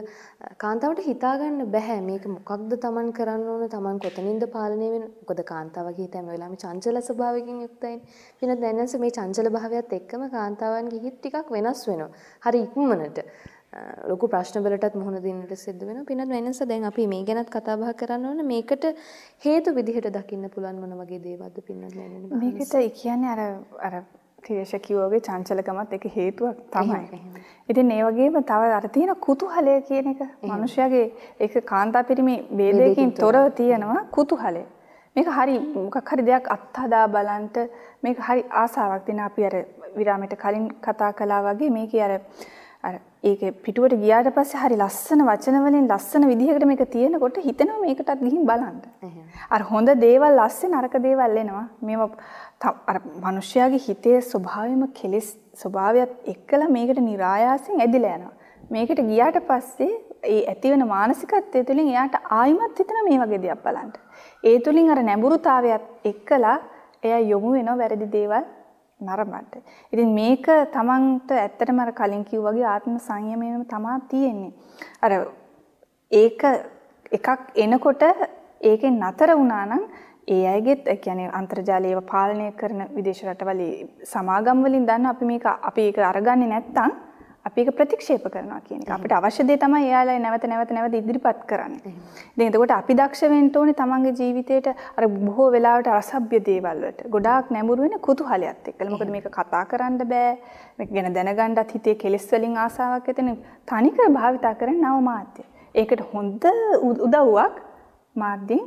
කාන්තාවට හිතාගන්න බෑ මේක මොකක්ද Taman කරන්න ඕන Taman කොතනින්ද පාලනය වෙන්නේ. මොකද කාන්තාවගේ හිත හැම වෙලාවෙම චංචල ස්වභාවයකින් යුක්තයිනේ. වෙන දැනන්ස මේ චංචල භාවයත් එක්කම කාන්තාවන්ගේ හිත ටිකක් වෙනස් වෙනවා. හරි ඉක්මනට. ලොකු ප්‍රශ්න වලටත් මුහුණ දෙන්නට සිද්ධ වෙනවා. පින්නත් වෙනස දැන් අපි මේ ගැනත් කතා බහ කරන්න ඕන මේකට හේතු විදිහට දකින්න පුළුවන් මොන වගේ දේවල්ද පින්නත් නෑනේ. මේකට කියන්නේ අර අර ක්‍රියේෂ කිව්වගේ චංචලකමත් එක හේතුවක් තමයි. ඉතින් ඒ වගේම තව අර තියෙන කුතුහලය කියන එක මිනිස්යාගේ ඒක කාන්තා පිරිමි ભેදයකින් තොරව තියෙනවා කුතුහලය. මේක හරි මොකක් හරි දෙයක් අත්හදා බලන්ට මේක හරි ආසාවක් දෙන අපි අර විරාමයට කලින් කතා කළා වගේ මේකේ අර අර ඒකේ පිටුවට ගියාට පස්සේ හරි ලස්සන වචන වලින් ලස්සන විදිහකට මේක තියෙනකොට හිතෙනවා මේකටත් ගිහින් බලන්න. අර හොඳ දේවල් ලස්සේ නරක දේවල් එනවා. මේවා අර මිනිස්යාගේ හිතේ ස්වභාවයම කෙලෙස් ස්වභාවයත් එක්කලා මේකට નિરાයාසයෙන් ඇදිලා යනවා. මේකට ගියාට පස්සේ ඒ ඇතිවෙන මානසිකත්වය තුළින් එයාට ආයිමත් හිතන මේ වගේ දෙයක් බලන්න. ඒ තුළින් අර නැඹුරුතාවයත් එක්කලා එයා යොමු වෙනවා වැරදි දේවල් නරඹන්න. ඉතින් මේක තමන්ට ඇත්තටම අර කලින් කිව්වාගේ ආත්ම සංයමයම තමා තියෙන්නේ. අර ඒක එකක් එනකොට ඒකෙන් නතර වුණා නම් ඒ අයගෙත් ඒ කියන්නේ අන්තර්ජාලයව පාලනය කරන විදේශ රටවල සමාගම් වලින් දන්න අපි මේක අපි ඒක අරගන්නේ නැත්තම් අපි ඒක ප්‍රතික්ෂේප කරනවා කියන එක. අපිට අවශ්‍ය දේ තමයි එයාලා නැවත නැවත නැවත ඉදිරිපත් කරන්නේ. ඉතින් එතකොට අපි දක්ෂ වෙන්න ඕනේ තමන්ගේ ජීවිතේට අර බොහෝ වෙලාවට අසභ්‍ය දේවල් වලට ගොඩාක් නැඹුරු වෙන කුතුහලයක් එක්කලා. මොකද මේක කතා කරන්න බෑ. මේක ගැන දැනගන්නත් හිතේ කෙලෙස් වලින් ආසාවක් ඇතින තනිකර භාවිතා කරන නව මාධ්‍ය. ඒකට හොඳ උදව්වක් මාධ්‍යෙන්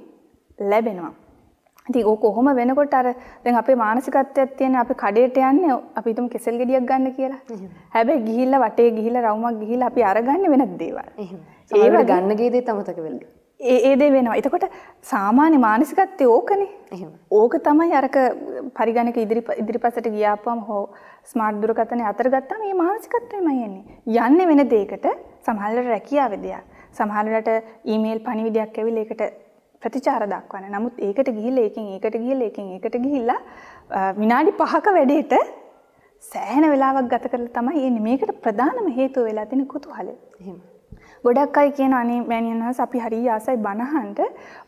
ලැබෙනවා. ඉතින් ඕක කොහොම වෙනකොට අර දැන් අපේ මානසිකත්වයක් තියෙන අපි කඩේට යන්නේ අපි හිතමු කෙසෙල් ගෙඩියක් ගන්න කියලා. හැබැයි ගිහිල්ලා වටේ ගිහිල්ලා රවුමක් ගිහිල්ලා අපි අරගන්නේ වෙනත් දේවල්. ඒවට ගන්න ගිය දේත් අමතක වෙලා. ඒ ඒ දේ වෙනවා. එතකොට සාමාන්‍ය මානසිකත්වයේ ඕකනේ. ඕක තමයි අරක පරිගණක ඉදිරි ඉදිරිපසට ගියාපම හෝ ස්මාර්ට් දුරකථනය අතර ගත්තාම මේ මානසිකත්වයමයි එන්නේ. යන්නේ වෙන දෙයකට සමහරවිට රැකියාවේ දෙයක්. සමහරවිට ඊමේල් පණිවිඩයක් ඇවිල්ලා ඒකට ප්‍රතිචාර දක්වන. නමුත් ඒකට ගිහිල්ලා ඒකෙන් ඒකට ගිහිල්ලා ඒකෙන් ඒකට ගිහිල්ලා විනාඩි 5ක වැඩේට සෑහෙන වෙලාවක් ගත කරලා තමයි එන්නේ. මේකට ප්‍රධානම හේතුව වෙලා තියෙන කුතුහලය. එහෙම. ගොඩක් අය කියන අනේ මෑණියන් වහන්සේ අපි හරිය ආසයි බනහන්ට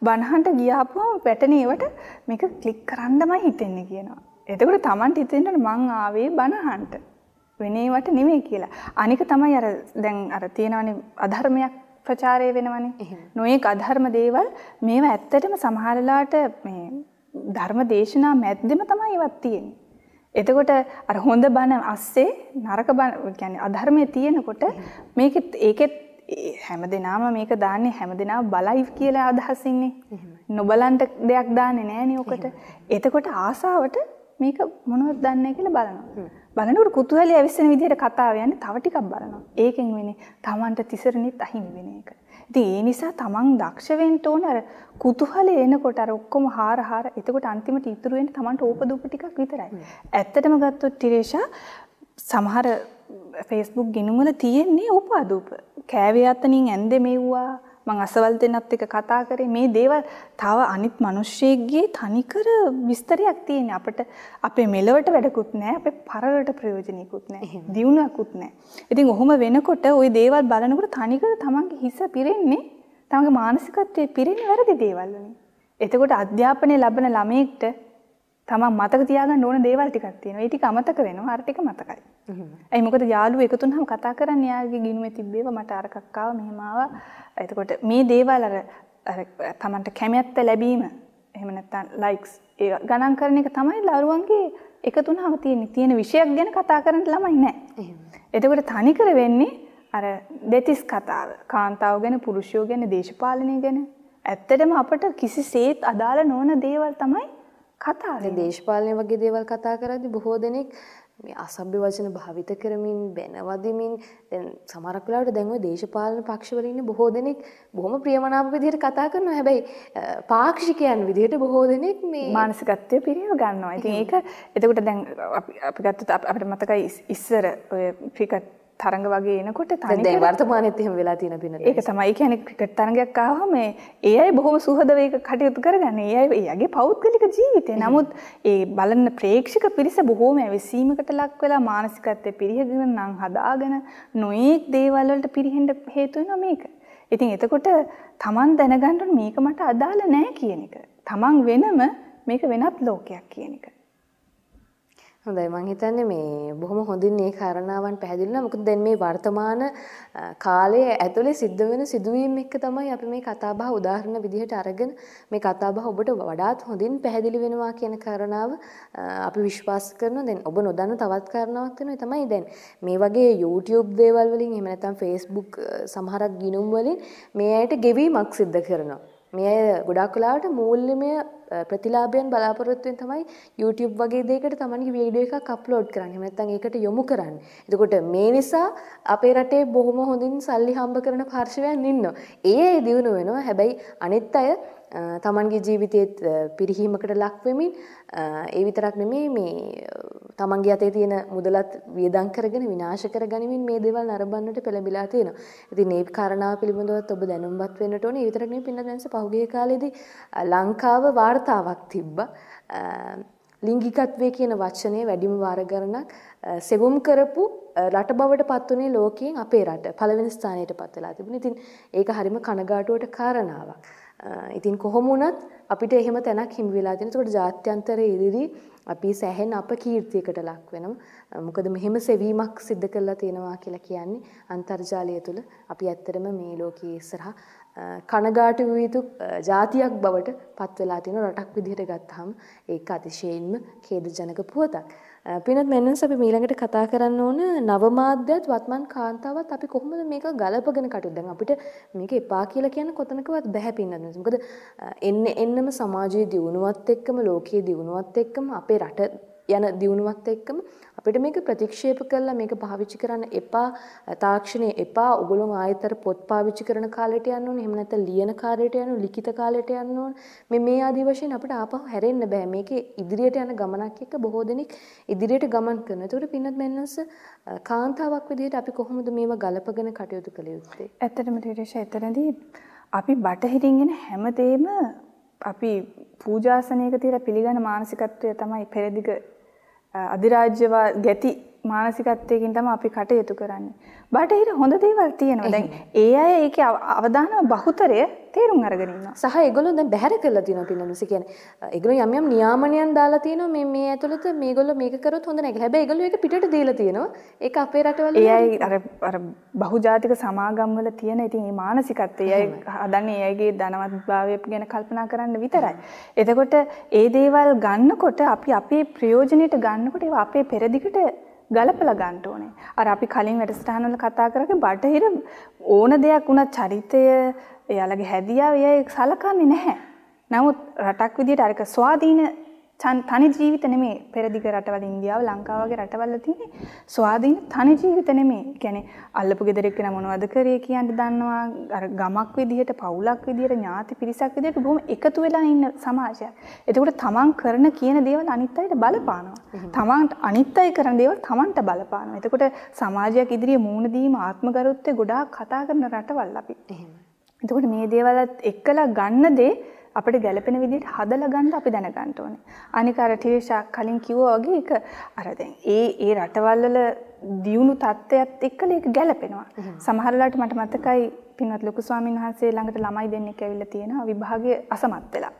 බනහන්ට ගියාපුවම පැටන ඒවට මේක ක්ලික් කරන්නමයි හිතෙන්නේ කියනවා. එතකොට Tamanට හිතෙන්නේ මං ආවේ බනහන්ට. වෙන ඒවට නෙමෙයි කියලා. අනික තමයි අර දැන් අර තියෙනවනේ අධර්මයක් ප්‍රචාරය වෙනවනේ. නොයෙක් අධර්ම දේවල් මේවා ඇත්තටම සමහරලාට මේ ධර්ම දේශනා මැද්දෙම තමයි ඒවත් තියෙන්නේ. එතකොට අර හොඳ බණ අස්සේ නරක බණ කියන්නේ අධර්මයේ තියෙනකොට මේකෙත් ඒකෙත් හැමදෙනාම මේක දාන්නේ හැමදෙනාම බලයි කියලා අදහසින්නේ. නොබලන්ට දෙයක් දාන්නේ නෑනේ ඔකට. එතකොට ආසාවට මේක මොනවද දන්නේ කියලා බලනවා. බලනකොට කුතුහලයේ ඇවිස්සෙන විදිහට කතාව යන්නේ තව ටිකක් බලනවා. ඒකෙන් වෙන්නේ Tamanට තිසරණෙත් අහිමි වෙන එක. ඉතින් ඒ නිසා Taman දක්ෂ වෙන්න ඕන අර කුතුහලය එනකොට අර ඔක්කොම හාර හාර එතකොට අන්තිමට ඉතුරු වෙන්නේ Tamanට ඕපදූප ටිකක් විතරයි. ඇත්තටම ගත්තොත් ටිරේෂා සමහර Facebook ගිණුම් වල තියෙන්නේ ඕපාදූප. කෑවේ අතනින් ඇන්දේ මෙව්වා මං අසවල් දෙන්නත් එක්ක කතා කරේ. මේ දේවල් තව අනිත් මිනිස්සෙක්ගේ තනිකර විස්තරයක් තියෙන අපිට අපේ මෙලවට වැඩකුත් නැහැ අපේ පරලට ප්‍රයෝජනයකුත් නැහැ දියුණුවකුත් නැහැ. ඉතින් ඔහොම වෙනකොට ওই දේවල් බලනකොට තනිකර තමන්ගේ හිස පිරෙන්නේ තමන්ගේ මානසිකත්වයේ පිරෙන්නේ වැරදි දේවල් වලින්. එතකොට අධ්‍යාපනය ලබන ළමයෙක්ට තමන් මතක තියාගන්න ඕන දේවල් ටිකක් තියෙනවා. ඒ ටික අමතක වෙනවා. අර ටික මතකයි. ඇයි මොකද යාළුවෝ එකතු වුණාම කතා කරන්නේ යාගේ ගිණුමේ තිබ්බේව මට අරකක් ආවා මෙහෙම ආවා. එතකොට මේ දේවල් අර අර තමන්ට කැමැත්ත ලැබීම එහෙම නැත්නම් ලයික්ස් ඒ ගණන් කරන එක තමයි දරුවන්ගේ එකතු වුණාම තියෙන්නේ. තියෙන විෂයක් ගැන කතා කරන්න ළමයි නැහැ. එතකොට තනිකර වෙන්නේ අර දෙතිස් කතාව. කාන්තාව ගැන, පුරුෂයෝ ගැන, දේශපාලනය ගැන. ඇත්තටම අපට කිසිසේත් අදාළ නොවන දේවල් තමයි කතා දේශපාලනය වගේ දේවල් කතා කරද්දී බොහෝ දෙනෙක් මේ අසභ්‍ය වචන භාවිත කරමින් බැනවදිමින් දැන් සමහරක් වෙලාවට දැන් ওই දේශපාලන පක්ෂවල ඉන්න බොහෝ දෙනෙක් බොහොම ප්‍රියමනාප විදිහට කතා කරනවා. හැබැයි පාක්ෂිකයන් විදිහට බොහෝ දෙනෙක් මේ මානසිකත්වය පිරිනව ගන්නවා. ඉතින් ඒක එතකොට දැන් අපි අපි ගත්තොත් අපිට මතකයි ඉස්සර ඔය ක්‍රිකට් තරඟ වගේ එනකොට දැන් වර්තමානෙත් එහෙම වෙලා තියෙන පින. ඒක තමයි කියන්නේ ක්‍රිකට් තරඟයක් ආවම ඒ අය බොහොම සුහදව ඒක කටයුතු කරගන්නේ. ඒ අය එයාගේ පෞද්ගලික ජීවිතේ. නමුත් ඒ බලන ප්‍රේක්ෂක පිරිස බොහොම ඇවිසීමකට ලක් වෙලා මානසිකත්වයේ පිරිහගෙන නම් හදාගෙන නොයේක් දේවල් වලට පිරිහෙන්න හේතු වෙනවා මේක. ඉතින් එතකොට Taman දැනගන්න මේක මට අදාළ නෑ කියන එක. Taman වෙනම මේක වෙනත් ලෝකයක් කියන එක. හොඳයි මං හිතන්නේ මේ බොහොම හොඳින් මේ කාරණාවන් පැහැදිලි වුණා. මොකද දැන් මේ වර්තමාන කාලයේ ඇතුලේ සිද්ධ වෙන සිදුවීම් එක්ක තමයි අපි මේ කතාබහ උදාහරණ විදිහට අරගෙන මේ කතාබහ ඔබට වඩාත් හොඳින් පැහැදිලි වෙනවා කියන කාරණාව අපි විශ්වාස කරනවා. දැන් ඔබ නොදන්න තවත් කාරණාවක් තියෙනවා. තමයි දැන් මේ වගේ YouTube දේවල් වලින් එහෙම නැත්නම් Facebook සමහරක් ගිණුම් වලින් මේ ඇයිට ගෙවීමක් සිද්ධ කරනවා. මේ අය ගොඩාක් වෙලාවට මූල්‍යමය ප්‍රතිලාභයන් බලාපොරොත්තු වෙන තමයි YouTube වගේ දෙයකට තමන්ගේ වීඩියෝ එකක් අප්ලෝඩ් කරන්නේ. එහෙම නැත්නම් ඒකට යොමු කරන්නේ. එතකොට මේ නිසා අපේ රටේ බොහොම හොඳින් සල්ලි හම්බ කරන පාර්ශවයන් ඉන්නවා. ඒ අය දිනු වෙනවා. හැබැයි අනිත් අය තමන්ගේ ජීවිතයේත් පිරිහීමකට ලක් වෙමින් ඒ විතරක් නෙමෙයි මේ තමන්ගේ අතේ තියෙන මුදලත් වියදම් කරගෙන විනාශ කරගනිමින් මේ දේවල් නරඹන්නට පෙළඹිලා තියෙනවා. ඉතින් මේ කාරණාව පිළිබඳවත් ඔබ දැනුම්වත් වෙන්නට ඕනේ. ඒ විතරක් නෙමෙයි පින්නදන්ස පහුගිය කාලේදී ලංකාව වාර්තාවක් තිබ්බා. ලිංගිකත්වය කියන වචනේ වැඩිම වාර ගණනක් සෙවුම් කරපු රට බවට පත් වුණේ ලෝකයෙන් අපේ රට පළවෙනි ස්ථානයට පත් වෙලා තිබුණා. ඉතින් ඒක හරිම කනගාටුවට කාරණාවක්. ඉතින් කොහොම වුණත් අපිට එහෙම තැනක් හිමි වෙලා තියෙනවා. ඒකට ජාත්‍යන්තරයේ ඉදිරි අපි සැහෙන අපකීර්තියකට ලක් වෙනවා. මොකද මෙහෙම සෙවීමක් සිද්ධ කරලා තියෙනවා කියලා කියන්නේ අන්තර්ජාලය තුළ අපි ඇත්තටම මේ ලෝකයේ ඉස්සරහා කනගාටු වූ යුතු ජාතියක් බවට පත් වෙලා තියෙන රටක් විදිහට ගත්තාම ඒක අතිශයින්ම ඛේදජනක පුවතක්. පිනත් මෙන්නස් අපි ඊළඟට කතා කරන්න ඕන නවමාධ්‍යත් වත්මන් කාන්තාවත් අපි කොහොමද මේක ගලපගෙන කටයුතු? දැන් අපිට මේක එපා කියලා කියන්න කොතනකවත් බෑ පින්නත් මොකද එන්න එන්නම සමාජයේ දියුණුවත් එක්කම ලෝකයේ දියුණුවත් එක්කම අපේ රට යන දියුණුවත් එක්කම අපිට මේක ප්‍රතික්ෂේප කරලා මේක පාවිච්චි කරන්න එපා. තාක්ෂණය එපා. ඔගොල්ලෝ ආයතර පොත් පාවිච්චි කරන කාලයට යන්න ඕනේ. එහෙම නැත්නම් ලියන කාලයට යන්න ලිඛිත කාලයට යන්න ඕනේ. මේ මේ ආදි වශයෙන් අපිට ආපහු හැරෙන්න බෑ. මේකේ ඉදිරියට යන ගමනක් එක්ක බොහෝ දෙනෙක් ඉදිරියට ගමන් කරනවා. ඒකට පින්නත් මෙන්නස කාන්තාවක් විදිහට අපි කොහොමද මේව ගලපගෙන කටයුතු කළ යුත්තේ? ඇත්තටම ටිරේෂ එතනදී අපි බටහිරින් එන හැමදේම අපි පූජාසනයක තියලා පිළිගන්න මානසිකත්වය තමයි පෙරදිග අධිරාජ්‍යවා ගැති මානසිකත්වයකින් තමයි අපි කටයුතු කරන්නේ. බටහිර හොඳ දේවල් තියෙනවා. දැන් ඒ අය ඒකේ අවධානම බහුතරය තේරුම් අරගෙන ඉන්නවා. සහ ඒගොල්ලෝ දැන් බැහැර කරලා තියෙනවා පින්නනුසි කියන්නේ. ඒගොල්ලෝ යම් යම් නියාමනයන් දාලා තියෙනවා මේ මේ ඇතුළත මේගොල්ලෝ මේක කරොත් හොඳ නැහැ කියලා. හැබැයි ඒගොල්ලෝ ඒක පිටට දීලා තියෙනවා. ඒක අපේ රටවල ඒ අය අර අර බහුජාතික සමාගම් වල තියෙන ඉතින් මේ මානසිකත්වය ඒ අය හදන්නේ ඒ අයගේ ධනවත්භාවය ගැන කල්පනා කරන්න විතරයි. එතකොට ඒ දේවල් ගන්නකොට අපි අපේ ප්‍රයෝජනෙට ගන්නකොට ඒවා අපේ පෙරදිගට ගලපලා ගන්න ඕනේ. අර අපි කලින් වැඩසටහනවල කතා කරගේ බටහිර ඕන දෙයක් වුණත් චරිතය, එයාලගේ හැදියාව එයා සලකන්නේ නැහැ. නමුත් රටක් විදිහට අරක ස්වාධීන තනි ජීවිත නෙමේ පෙරදිග රටවල ඉන්දියාව ලංකාව වගේ රටවල තියෙන්නේ ස්වාධීන තනි ජීවිත නෙමේ. කියන්නේ අල්ලපු ගෙදරක කෙනා මොනවද කරේ කියන්න දන්නවා. අර ගමක් විදිහට පවුලක් විදිහට ඥාති පිරිසක් විදිහට බොහොම එකතු වෙලා ඉන්න සමාජයක්. එතකොට තමන් කරන කියන දේවල් අනිත් අයට බලපානවා. තමන් අනිත් අය කරන දේවල් තමන්ට බලපානවා. එතකොට සමාජයක් ඉදිරියේ මූණ දීම ආත්මගරුත්වය ගොඩාක් කතා කරන රටවල් අපි. එහෙම. එතකොට මේ දේවල්ත් එක්කලා ගන්න දේ අපිට ගැළපෙන විදිහට හදලා ගන්න අපි දැනගන්න ඕනේ. අනික අර ටිරේෂා කලින් කිව්වා වගේ ඒක අර දැන් ඒ ඒ රටවල් වල දියුණු තත්ත්වයක් එක්කලා ඒක ගැළපෙනවා. සමහර වෙලාවට මට මතකයි පින්වත් ලොකු ස්වාමීන් වහන්සේ ළඟට ළමයි දෙන්නෙක් ඇවිල්ලා තියෙනවා විභාගයේ අසමත් වෙලා.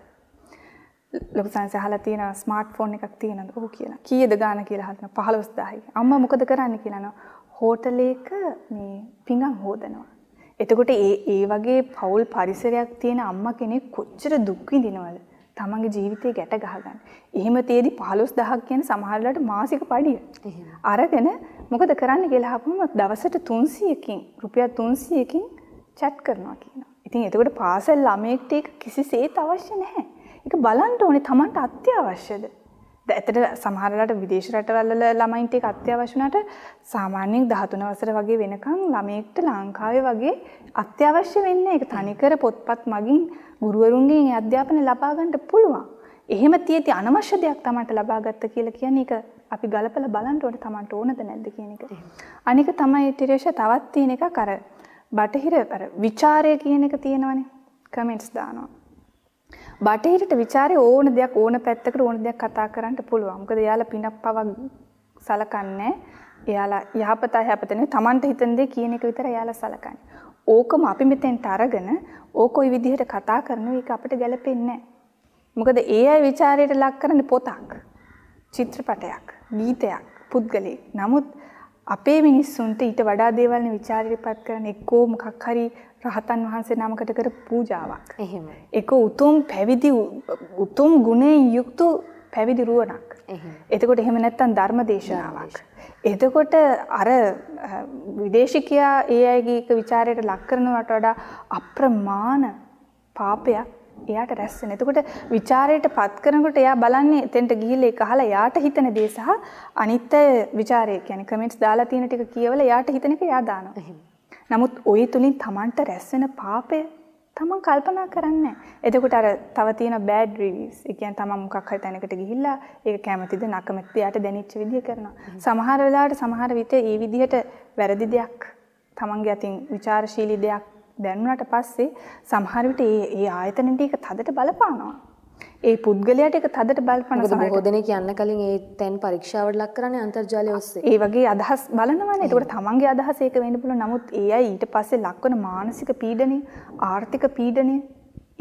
ලොකු සංසය අහලා තියෙනවා ස්මාර්ට් ෆෝන් එකක් තියෙනවද? ඔව් කියලා. කීයද ගාන කියලා අහනවා 15000යි. අම්මා මොකද කරන්නේ කියලා නෝ හෝටලයක මේ පිඟන් හොදනවා. එතකොට ඒ ඒ වගේ පවුල් පරිසරයක් තියෙන අම්මා කෙනෙක් කොච්චර දුක් විඳිනවද? තමන්ගේ ජීවිතේ ගැට ගහගන්න. එහෙම තේදි 15000ක් කියන සමහරලාට මාසික පඩිය. අරගෙන මොකද කරන්න කියලා අහපුවම දවසට 300කින් රුපියල් 300කින් chat කරනවා කියනවා. ඉතින් එතකොට පාසල් ළමයෙක්ට කිසිසේත් අවශ්‍ය නැහැ. ඒක බලන්න ඕනේ තමන්ට අත්‍යවශ්‍යද? ඇත්තට සමහරලාට විදේශ රටවල් වල ළමයින්ට ඒක අත්‍යවශ්‍ය වුණාට සාමාන්‍යයෙන් 13 වසර වගේ වෙනකන් ළමයෙක්ට ලංකාවේ වගේ අත්‍යවශ්‍ය වෙන්නේ ඒක තනිකර පොත්පත් මගින් ගුරුවරුන්ගෙන් ඒ අධ්‍යාපනය ලබා ගන්න පුළුවන්. එහෙම තියෙති අනවශ්‍ය දෙයක් Tamanට ලබා ගත්ත කියලා කියන්නේ ඒක අපි ගලපලා බලන්න ඕනේ Tamanට ඕනද නැද්ද කියන එක. අනික තමයි ටිරේෂ තවත් තියෙන එකක් අර බටහිර අර ਵਿਚාරය කියන එක තියෙනවනේ. කමෙන්ට්ස් දානවා. බටහිරට ਵਿਚාරේ ඕන දෙයක් ඕන පැත්තකට ඕන දෙයක් කතා කරන්න පුළුවන්. මොකද එයාලා පිනක් පවක් සලකන්නේ එයාලා යහපත අයහපත නෙවෙයි Tamanට හිතන දේ කියන එක විතර එයාලා සලකන්නේ. ඕකම අපි මෙතෙන්ට අරගෙන ඕකොයි විදිහට කතා කරනවා ඒක අපිට ගැලපෙන්නේ නැහැ. මොකද ඒ අය ਵਿਚාරයට ලක් කරන්නේ පොතක්, චිත්‍රපටයක්, ගීතයක්, පුද්ගලෙක්. නමුත් අපේ මිනිස්සුන්ට ඊට වඩා දේවල්නේ ਵਿਚාරිරපත් කරන එක්කෝ මොකක් හරි රහතන් වහන්සේ නමකට කරපු පූජාවක්. එහෙමයි. ඒක උතුම් පැවිදි උතුම් ගුණයෙන් යුක්ත පැවිදි රුවණක්. එතකොට එහෙම නැත්නම් ධර්ම දේශනාවක්. එතකොට අර විදේශිකයා ඒ අයගේ එක ਵਿਚාරයට ලක් කරනවට වඩා අප්‍රමාණ පාපයක් එයාට රැස් වෙන. එතකොට ਵਿਚාරයට පත් කරනකොට එයා බලන්නේ එතෙන්ට ගිහිල්ලා ඒක අහලා එයාට හිතන දේ සහ අනිත් අය ਵਿਚාරය කියන්නේ කමෙන්ට්ස් දාලා තියෙන ටික කියවලා එයාට හිතන එක එයා දානවා. නමුත් ওই තුලින් Tamanට රැස් වෙන පාපය තමන් කල්පනා කරන්නේ. එතකොට අර තව තියෙන බෑඩ් රිවිව්ස්. ඒ කියන්නේ තමන් මොකක් හරි තැනකට ගිහිල්ලා ඒක කැමතිද නැකමැතිද යාට දැනෙච්ච විදිය කරනවා. සමහර වෙලාවට සමහර විට ඒ විදිහට වැරදි දෙයක් තමන්ගේ අතින් ਵਿਚාරශීලී දෙයක් දැනුණාට පස්සේ සමහර විට ඒ ඒ ආයතන ටික තදට බලපානවා. ඒ පුද්ගලයාට ඒක තදට බලපාන බොහෝ දෙනෙක් යන්න කලින් ඒ තැන් පරීක්ෂාවට ලක් කරන්නේ අන්තර්ජාලය ඔස්සේ. ඒ වගේ අදහස් බලනවානේ. ඒකට තමන්ගේ අදහස ඒක වෙන්න පුළුවන්. නමුත් ඒ අය ඊට පස්සේ ලක්වන මානසික පීඩනය, ආර්ථික පීඩනය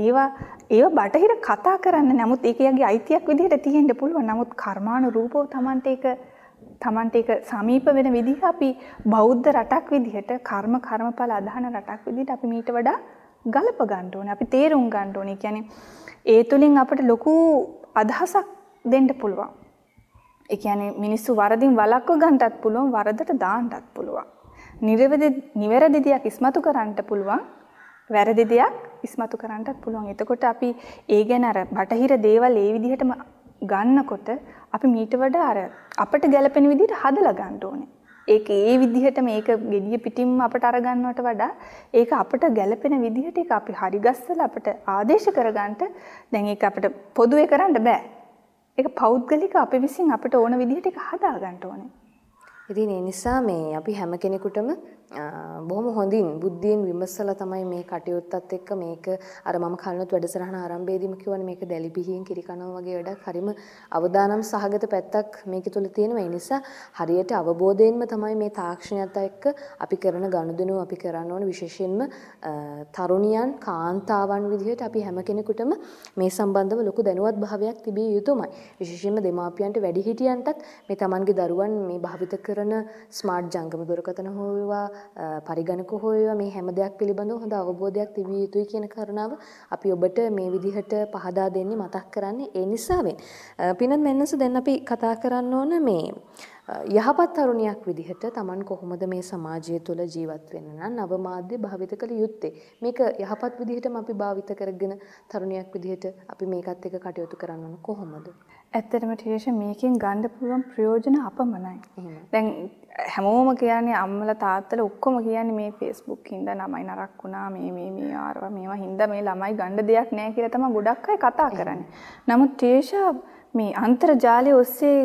ඒවා ඒවා බටහිර කතා කරන්න නමුත් ඒක යගේ අයිතියක් විදිහට තියෙන්න පුළුවන්. නමුත් කර්මානුරූපව තමන්ට ඒක තමන්ට ඒක සමීප වෙන විදිහ අපි බෞද්ධ රටක් විදිහට කර්ම කර්මඵල අදහන රටක් විදිහට අපි මීට වඩා ගලප ගන්න ඕනේ. අපි තේරුම් ගන්න ඕනේ. කියන්නේ ඒ තුලින් අපිට ලොකු අදහසක් දෙන්න පුළුවන්. ඒ කියන්නේ මිනිස්සු වරදින් වළක්ව ගන්නටත් පුළුවන් වරදට දාන්නටත් පුළුවන්. නිර්වැරදි නිවැරදි දෙයක් ඉස්මතු කරන්නට පුළුවන් වැරදි දෙයක් ඉස්මතු කරන්නටත් පුළුවන්. එතකොට අපි ඒ ගැන අර බටහිර දේවල් ඒ විදිහටම ගන්නකොට අපි මීට වඩා අර අපට ගැළපෙන විදිහට හදලා ගන්න ඕනේ. ඒක ඒ විදිහට මේක gediya පිටින්ම අපට අරගන්නවට වඩා ඒක අපට ගැළපෙන විදිහට ඒක අපි හරි ගස්සලා අපට ආදේශ කරගන්නට දැන් ඒක අපිට පොදුවේ කරන්න බෑ. ඒක පෞද්ගලික අපි විසින් අපිට ඕන විදිහට ඒක හදා ගන්න ඕනේ. ඉතින් ඒ නිසා මේ අපි හැම කෙනෙකුටම බොහොම හොඳින් බුද්ධියෙන් විමසලා තමයි මේ කටයුත්තත් එක්ක මේක අර මම කලිනුත් වැඩසටහන ආරම්භයේදීම කිව්වනේ මේක දැලි පිහියෙන් කිරි කනවා වගේ වැඩක්. හරිම අවදානම් සහගත පැත්තක් මේක තුල තියෙනවා. ඒ නිසා හරියට අවබෝධයෙන්ම තමයි මේ තාක්ෂණයත් එක්ක අපි කරන ගනුදෙනු අපි කරන්න ඕන. විශේෂයෙන්ම තරුණියන් කාන්තාවන් විදිහට අපි හැම කෙනෙකුටම මේ සම්බන්ධව ලොකු දැනුවත් භාවයක් තිබිය යුතුමයි. විශේෂයෙන්ම දෙමාපියන්ට වැඩිහිටියන්ටත් මේ Tamanගේ දරුවන් මේ භාවිත කරන ස්මාර්ට් ජංගම දුරකථන හෝ වේවා පරිගණක හෝ මේ හැම දෙයක් පිළිබඳව හොඳ අවබෝධයක් තිබිය යුතුයි කියන කාරණාව අපි ඔබට මේ විදිහට පහදා දෙන්නේ මතක් කරන්නේ ඒ නිසාවෙන්. පිනත් මෙන්නස දැන් අපි කතා කරන්න ඕන මේ යහපත් තරුණියක් විදිහට Taman කොහොමද මේ සමාජය තුළ ජීවත් වෙන්න නම් නවමාධ්‍ය භාවිත කළ යුත්තේ මේක යහපත් විදිහටම අපි භාවිත කරගෙන තරුණියක් විදිහට අපි මේකත් එක්ක කටයුතු කරන්න ඕන කොහොමද ඇත්තටම ටිරේෂ මේකෙන් ගන්න පුළුවන් ප්‍රයෝජන අපමණයි දැන් හැමෝම කියන්නේ අම්මලා තාත්තලා ඔක්කොම කියන්නේ මේ Facebook හින්දා ළමයි නරක් වුණා මේ මේ මේ ආරවා මේවා හින්දා මේ ළමයි ගන්න දෙයක් නැහැ කියලා තමයි ගොඩක් අය කතා කරන්නේ නමුත් ටිරේෂ මේ අන්තර්ජාලය ඔස්සේ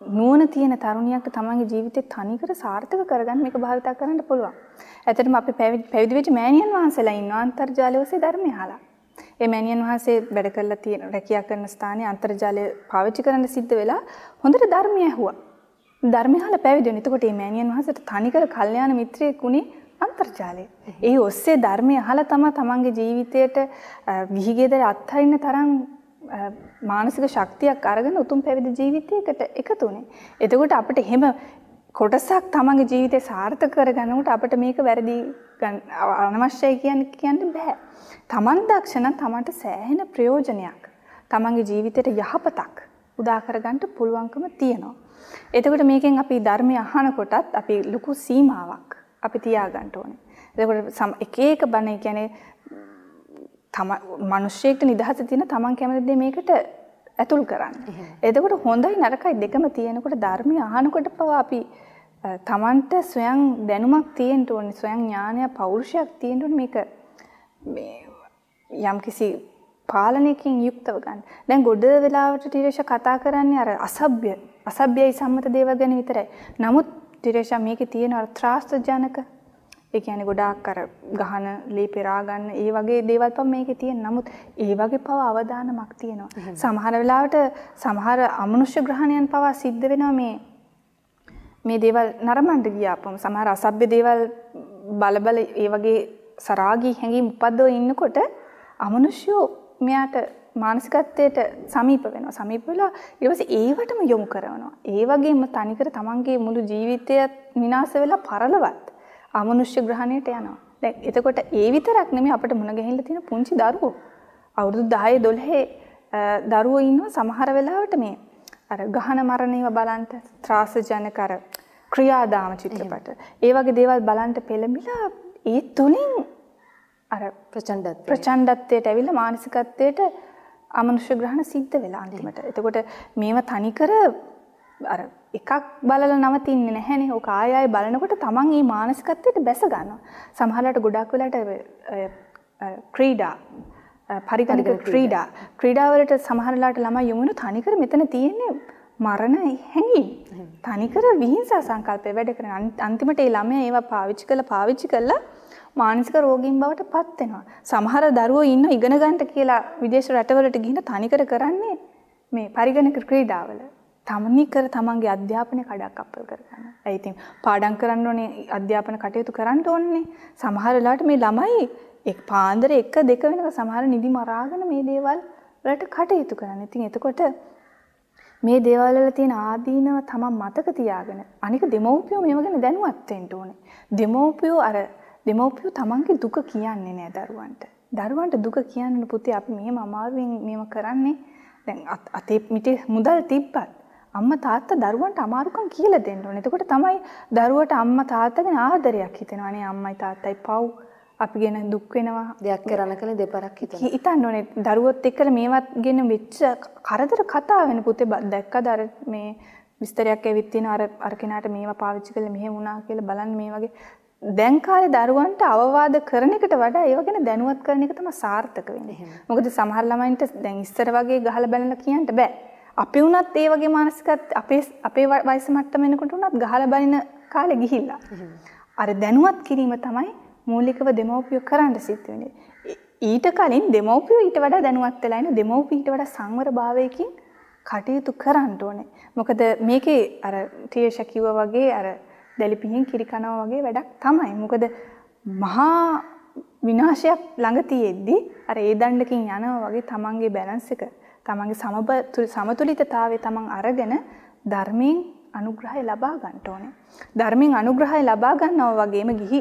නුවණ තියෙන තරුණියක්ට තමන්ගේ ජීවිතේ තනිකර සාර්ථක කරගන්න මේක භාවිතා කරන්න පුළුවන්. ඇත්තටම අපි පැවිදි වෙච්ච මෑණියන් වහන්සේලා ඉන්නවා අන්තර්ජාලය ඔස්සේ ධර්මය අහලා. ඒ මෑණියන් වහන්සේ වැඩ කරලා තියෙන රැකියා කරන ස්ථානයේ අන්තර්ජාලය පාවිච්චි කරන්න සිද්ධ වෙලා හොඳට ධර්මය ඇහුවා. ධර්මය අහලා පැවිදි වෙන. එතකොට මේ මෑණියන් වහන්සේට තනිකර කල්යාණ මිත්‍රයෙක් උනේ අන්තර්ජාලය. ඒ ඔස්සේ ධර්මය අහලා තමයි තමන්ගේ ජීවිතයට ගිහිගෙදර අත්හරින්න තරම් මානසික ශක්තියක් අරගෙන උතුම් පැවිදි ජීවිතයකට එකතු වුණේ. එතකොට අපිට එහෙම කොටසක් තමන්ගේ ජීවිතේ සාර්ථක කරගන්නකොට අපිට මේක වැරදි අනවශ්‍යයි කියන්නේ කියන්න බෑ. තමන් දක්ෂ නම් තමන්ට සෑහෙන ප්‍රයෝජනයක් තමන්ගේ ජීවිතයට යහපතක් උදා කරගන්න පුළුවන්කම තියෙනවා. එතකොට මේකෙන් අපි ධර්මය අහනකොටත් අපි ලොකු සීමාවක් අපි තියාගන්න ඕනේ. එතකොට එක එක බණ කියන්නේ තම මිනිස්සෙක්ට නිදහස තියෙන තමන් කැමති දේ මේකට ඇතුල් කරන්න. එතකොට හොඳයි නරකයි දෙකම තියෙනකොට ධර්මය අහනකොට පවා අපි තමන්ට ස්වයං දැනුමක් තියෙන්න ඕනේ, ස්වයං ඥානය, පෞරුෂයක් තියෙන්න ඕනේ මේක මේ යම්කිසි පාලනයකින් යුක්තව ගන්න. දැන් ගොඩ වෙලාවට ටිරේෂා කතා කරන්නේ අර අසභ්‍ය, අසභ්‍යයි සම්මත දේවල් ගැන විතරයි. නමුත් ටිරේෂා මේකේ තියෙන අර ත්‍රාස්තජනක ඒ කියන්නේ ගොඩාක් අර ගහන ලී පෙරා ගන්න ඒ වගේ දේවල් පම මේකේ තියෙන. නමුත් ඒ වගේ පව අවදානමක් තියෙනවා. සමහර වෙලාවට සමහර අමනුෂ්‍ය ග්‍රහණයන් පවා සිද්ධ වෙනවා මේ මේ දේවල් නරඹන්න ගියාපම සමහර අසභ්‍ය දේවල් බල බල ඒ වගේ සරාගී හැඟීම් උපද්දව ඉන්නකොට අමනුෂ්‍යෝ මෙයාට මානසිකත්වයට සමීප වෙනවා. සමීප වෙලා ඊට පස්සේ ඒවටම යොමු කරනවා. ඒ වගේම තනිකර තමන්ගේ මුළු ජීවිතය විනාශ වෙලා පරලවත් අමනුෂ්‍ය ග්‍රහණයට යනවා. දැන් එතකොට ඒ විතරක් නෙමෙයි අපිට මුණ ගැහිලා තියෙන පුංචි දරුවෝ. අවුරුදු 10 12 දරුවෝ ඉන්නවා සමහර වෙලාවට මේ අර ගහන මරණේව බලන්ට ත්‍රාසජනක අර ක්‍රියාදාම චිත්‍රපට. ඒ වගේ දේවල් බලන්ට පෙළඹිලා ඒ තුලින් අර ප්‍රචණ්ඩත්වයට ප්‍රචණ්ඩත්වයට ඇවිල්ලා මානසිකත්වයට අමනුෂ්‍ය ග්‍රහණ සිද්ධ වෙලා අන්තිමට. එතකොට මේව තනිකර අර එකක් බලලා නවතින්නේ නැහැනේ. ඔක ආය ආය බලනකොට තමන් මේ මානසිකත්වයට බැස ගන්නවා. සමහරවිට ගොඩක් වෙලාවට ක්‍රීඩා පරිගණක ක්‍රීඩා ක්‍රීඩාවලට සමහරලාට ළමයි යොමු වෙන තනිකර මෙතන තියෙන්නේ මරණ හැඟීම්. තනිකර විහිංසා සංකල්පය වැඩ කරන අන්තිමට ඒ ළමයා ඒවා පාවිච්චි කරලා පාවිච්චි කරලා මානසික රෝගීන් බවට පත් වෙනවා. සමහර දරුවෝ ඉන්න ඉගෙන ගන්නට කියලා විදේශ රටවලට ගිහින් තනිකර කරන්නේ මේ පරිගණක ක්‍රීඩාවල. තමනිකර තමන්ගේ අධ්‍යාපනය කඩක් අපල් කරගන්න. ඒ ඉතින් පාඩම් කරන්න ඕනේ අධ්‍යාපන කටයුතු කරන්න ඕනේ. සමහර වෙලාවට මේ ළමයි එක් පාන්දර එක දෙක වෙනක සමහර නිදි මරාගෙන මේ දේවල් වලට කටයුතු කරන්න. ඉතින් එතකොට මේ දේවල් වල තියෙන ආදීනව තමන් මතක තියාගෙන අනික දෙමව්පියෝ මේව ගැන දැනුවත් වෙන්න ඕනේ. දෙමව්පියෝ අර දෙමව්පියෝ තමන්ගේ දුක කියන්නේ නෑ දරුවන්ට. දරුවන්ට දුක කියන්න පුතේ අපි මෙහෙම අමාරුවෙන් මේව කරන්නේ දැන් අතේ මිටේ මුදල් තිබ්බත් අම්මා තාත්තා දරුවන්ට අමාරුකම් කියලා දෙන්න ඕනේ. එතකොට තමයි දරුවට අම්මා තාත්තගෙන් ආදරයක් හිතෙනවා. අනේ අම්මයි තාත්තයි පව් අපි ගැන දුක් වෙනවා. දෙයක් කරන්න කලින් දෙපාරක් හිතනවා. හිතන්න ඕනේ. දරුවොත් එක්කලා මේවත් ගැන වෙච්ච කරදර කතා වෙන පුතේ දැක්කද අර මේ විස්තරයක් ඇවිත් තියෙන අර අර කෙනාට මේවා පාවිච්චි කළා මෙහෙම වුණා කියලා බලන්න මේ වගේ දැන් කාලේ දරුවන්ට අවවාද කරන එකට වඩා ඒව ගැන දැනුවත් කරන එක තමයි සාර්ථක වෙන්නේ. මොකද සමහර ළමයින්ට දැන් ඉස්සර වගේ ගහලා බැලලා කියන්න බෑ. අපි වුණත් ඒ වගේ මානසිකත් අපේ අපේ වයස මට්ටම වෙනකොට වුණත් ගහලා බලින කාලේ ගිහිල්ලා. අර දැනුවත් කිරීම තමයි මූලිකව දෙමව්පියෝ කරන්න සිද්ධ වෙන්නේ. ඊට කලින් දෙමව්පියෝ ඊට වඩා දැනුවත් වෙලා ඉන්න දෙමව්පිය ඊට වඩා සංවර භාවයකින් කටයුතු කරන්න ඕනේ. මොකද මේකේ අර ටීෂ කිව්වා වගේ අර දැලිපිහින් කිරි කනවා වගේ වැඩක් තමයි. මොකද මහා විනාශයක් ළඟ තියෙද්දි අර ඒ දණ්ඩකින් යනවා වගේ තමන්ගේ බැලන්ස් එක තමන්ගේ සමතුලිතතාවය තමන් අරගෙන ධර්මයෙන් අනුග්‍රහය ලබා ගන්න ඕනේ. ධර්මයෙන් අනුග්‍රහය ලබා ගන්නවා වගේම ගිහි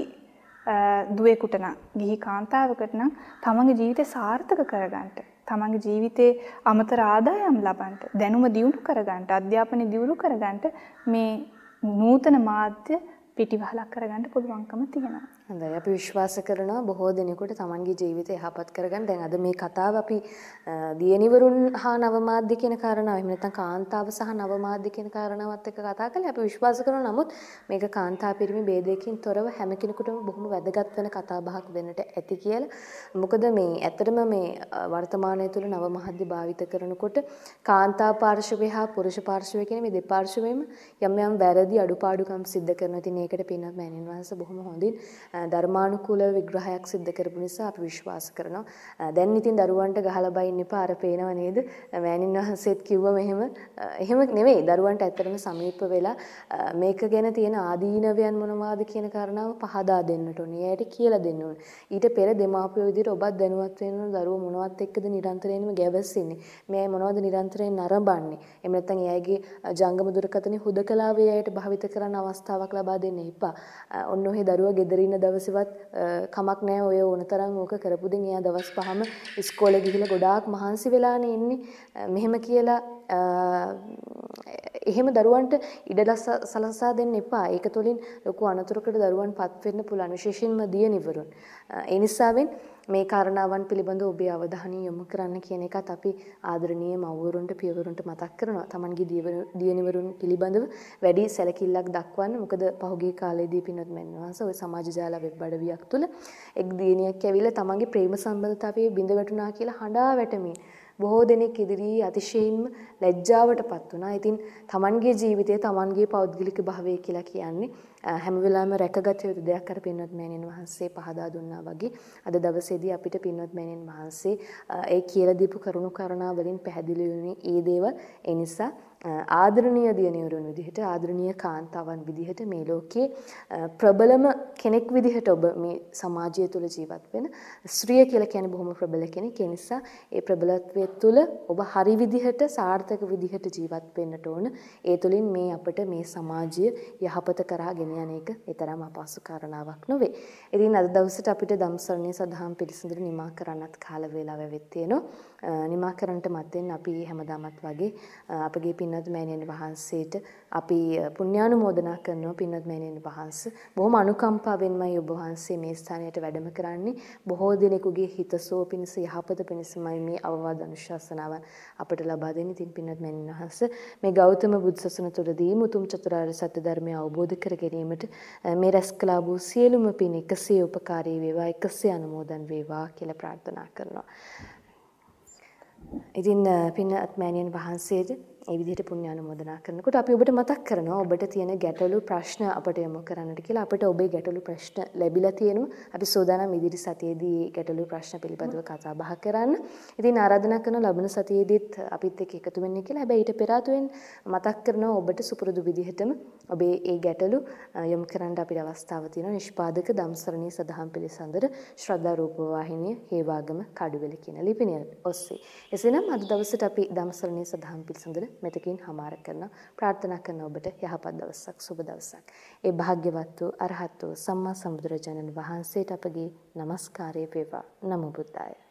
දුවෙකුට නම් ගිහි කාන්තාවකට නම් තමන්ගේ ජීවිතය සාර්ථක කරගන්න තමන්ගේ ජීවිතේ අමතර ආදායම් ලබන්න දැනුම දියුණු කරගන්න අධ්‍යාපනය දියුණු කරගන්න මේ නූතන මාධ්‍ය පිටිවහලක් කරගන්න පුළුවන්කම තියෙනවා. හොඳයි අපි විශ්වාස කරනවා බොහෝ දෙනෙකුට තමන්ගේ ජීවිතය යහපත් කරගන්න. දැන් අද මේ කතාව අපි දියණිවරුන් හා නවමාධ්‍ය කියන කාරණාව එහෙම නැත්නම් කාන්තාව සහ නවමාධ්‍ය කියන කාරණාවත් එක්ක කතා කළේ. අපි විශ්වාස කරනවා නමුත් මේක කාන්තා පිරිමි ભેදයකින් තොරව හැම කෙනෙකුටම බොහොම වැදගත් වෙන කතා බහක් වෙන්නට ඇති කියලා. මොකද මේ ඇත්තටම මේ වර්තමානයේ තුල නවමාධ්‍ය භාවිත කරනකොට කාන්තා පාර්ශවය හා පුරුෂ පාර්ශවය කියන මේ දෙපාර්ශවෙම යම් යම් වැරදි අඩුපාඩුකම් සිද්ධ කරනවා. ඉතින් ඒකට පින්නත් මෑණින් වහන්සේ බොහොම හොඳින් ධර්මානුකූල විග්‍රහයක් සිද්ධ කරපු නිසා අපි විශ්වාස කරනවා. දැන් ඉතින් දරුවන්ට ගහලා බයින්න එපා අර පේනව නේද? මෑණින් වහන්සේත් කිව්වා මෙහෙම. එහෙම නෙවෙයි. දරුවන්ට ඇත්තටම සමීප වෙලා මේක ගැන තියෙන ආදීනවයන් මොනවාද කියන කාරණාව පහදා දෙන්නට ඕනේ. එයාට කියලා දෙන්න ඕනේ. ඊට පෙර දෙමාපියෝ විදිහට ඔබත් දැනුවත් වෙන්න දරුවෝ මොනවත් එක්කද නිරන්තරයෙන්ම ගැවසෙන්නේ. මෙයයි මොනවද නිරන්තරයෙන් නරඹන්නේ. එහෙම නැත්නම් එයාගේ ජංගම දුරකථනයේ හුදකලාවේ එයාට භාවිත කරන්න අවස්ථාවක් ලබා දෙන්න එපා. ඔන්න ඔහේ දරුවා ගෙදරින් දවසෙවත් කමක් නැහැ ඔය ඕනතරම් ඕක කරපු දෙන් එයා දවස් පහම ඉස්කෝලේ ගිහිල්ලා ගොඩාක් මහන්සි වෙලානේ ඉන්නේ. මෙහෙම කියලා එහෙම දරුවන්ට ඉඩ සලසා දෙන්න එපා. ඒක තුළින් ලොකු අනතුරකට දරුවන් පත් වෙන්න පුළුවන් විශේෂයෙන්ම දියණිවරුන්. ඒ නිසාවෙන් මේ කාරණාවන් පිළිබඳව ඔබේ අවධානය යොමු කරන්න කියන එකත් අපි ආදරණීය මව්වරුන්ට පියවරුන්ට මතක් කරනවා. Tamanගේ දියණිවරුන් පිළිබඳව වැඩි සැලකිල්ලක් දක්වන්න. මොකද පහුගිය කාලේදී පින්වත් මැන්නවාස ওই සමාජ ජාල වෙබ් අඩවියක් තුල එක් දියණියක් ඇවිල්ලා Tamanගේ ප්‍රේම සම්බන්ධතාවයේ බිඳ වැටුණා කියලා හඬා වැටමින් බොහෝ දෙනෙක් ඉදිරියේ අතිශයින්ම ලැජ්ජාවටපත් වුණා. ඉතින් Tamanගේ ජීවිතය Tamanගේ පෞද්ගලික භාවය කියලා කියන්නේ හැම වෙලාවෙම රැකගත යුතු දෙයක් අර පින්වත් මෑණියන් වහන්සේ පහදා දුන්නා වගේ අද දවසේදී අපිට පින්වත් මෑණියන් වහන්සේ ඒ කියලා දීපු කරුණු කරනා වලින් පැහැදිලි වුණේ ඒ දේවල්. ඒ නිසා ආදරණීය දියණිවරුන් විදිහට ආදරණීය කාන්තාවන් විදිහට මේ ලෝකයේ ප්‍රබලම කෙනෙක් විදිහට ඔබ මේ සමාජය තුළ ජීවත් වෙන ස්ත්‍රිය කියලා කියන්නේ බොහොම ප්‍රබල කෙනෙක්. ඒ නිසා ඒ ප්‍රබලත්වයේ තුළ ඔබ හරි විදිහට සාර්ථක විදිහට ජීවත් වෙන්නට ඕන. ඒ තුළින් මේ අපට මේ සමාජය යහපත කරා ගෙන යන එක ඊතරම් අපහසු කාරණාවක් නොවේ. ඉතින් අද දවසට අපිට ධම්සරණයේ සදහම් පිළිසඳර නිමා කරන්නත් කාල වේලාව වෙත් තියෙනවා. නිමා කරන්නට මත්තෙන් අපි හැමදාමත් වගේ අපගේ පින්වත් මෑණියන් වහන්සේට අපි පුණ්‍යානුමෝදනා කරනවා පින්වත් මෑණියන් වහන්සේ. බොහොම අනුකම්පාවෙන්මයි ඔබ වහන්සේ මේ ස්ථානයට වැඩම කරන්නේ. බොහෝ දිනෙකගේ හිතසුව පිණිස යහපත පිණිසමයි මේ අවවාද අනුශාසනාව අපට ලබා දෙන්නේ. ඉතින් පින්වත් මෑණියන් වහන්සේ මේ ගෞතම බුද්ධසසුන තුළදී මුතුම් චතුරාර්ය සත්‍ය ධර්මය අවබෝධ කර ගැනීමට මේ රැස් කළා වූ සියලුම පින් එකසේ උපකාරී වේවා එකසේ අනුමෝදන් වේවා කියලා ප්‍රාර්ථනා කරනවා. ඉතින් පින්වත් මෑණියන් වහන්සේට ඒ විදිහට පුණ්‍යානුමෝදනා කරනකොට අපි ඔබට මතක් කරනවා ඔබට තියෙන ගැටලු ප්‍රශ්න අපට යොමු කරන්නට කියලා අපිට ඔබේ ගැටලු ප්‍රශ්න ලැබිලා තියෙනවා. අපි සෝදානම් ඉදිරි සතියේදී ගැටලු ප්‍රශ්න පිළිබඳව කතා බහ කරන්න. ඉතින් ආරාධනා කරන ලබන සතියේදීත් අපිත් එක්ක එකතු වෙන්න කියලා. හැබැයි ඊට පෙර මතක් කරනවා ඔබට සුපුරුදු විදිහටම ඔබේ ඒ ගැටලු යොමු කරන්න අපිට අවස්ථාව තියෙනවා. නිෂ්පාදක දම්සරණී සදහම් පිළිසඳර ශ්‍රද්ධා රූප වාහිනිය හේවාගම කඩුවෙල කියන ලිපිනය ඔස්සේ. එසේනම් අද දවසට අපි දම්සරණී සදහම් පිළිසඳර මෙතකින් හමාර කරන ප්‍රාර්ථනා කරන ඔබට යහපත් දවසක් සුබ දවසක්. ඒ භාග්‍යවත් වූ අරහත් වූ සම්මා සම්බුදුරජාණන් වහන්සේට අපගේ নমස්කාරය වේවා. නමෝ බුද්දාය.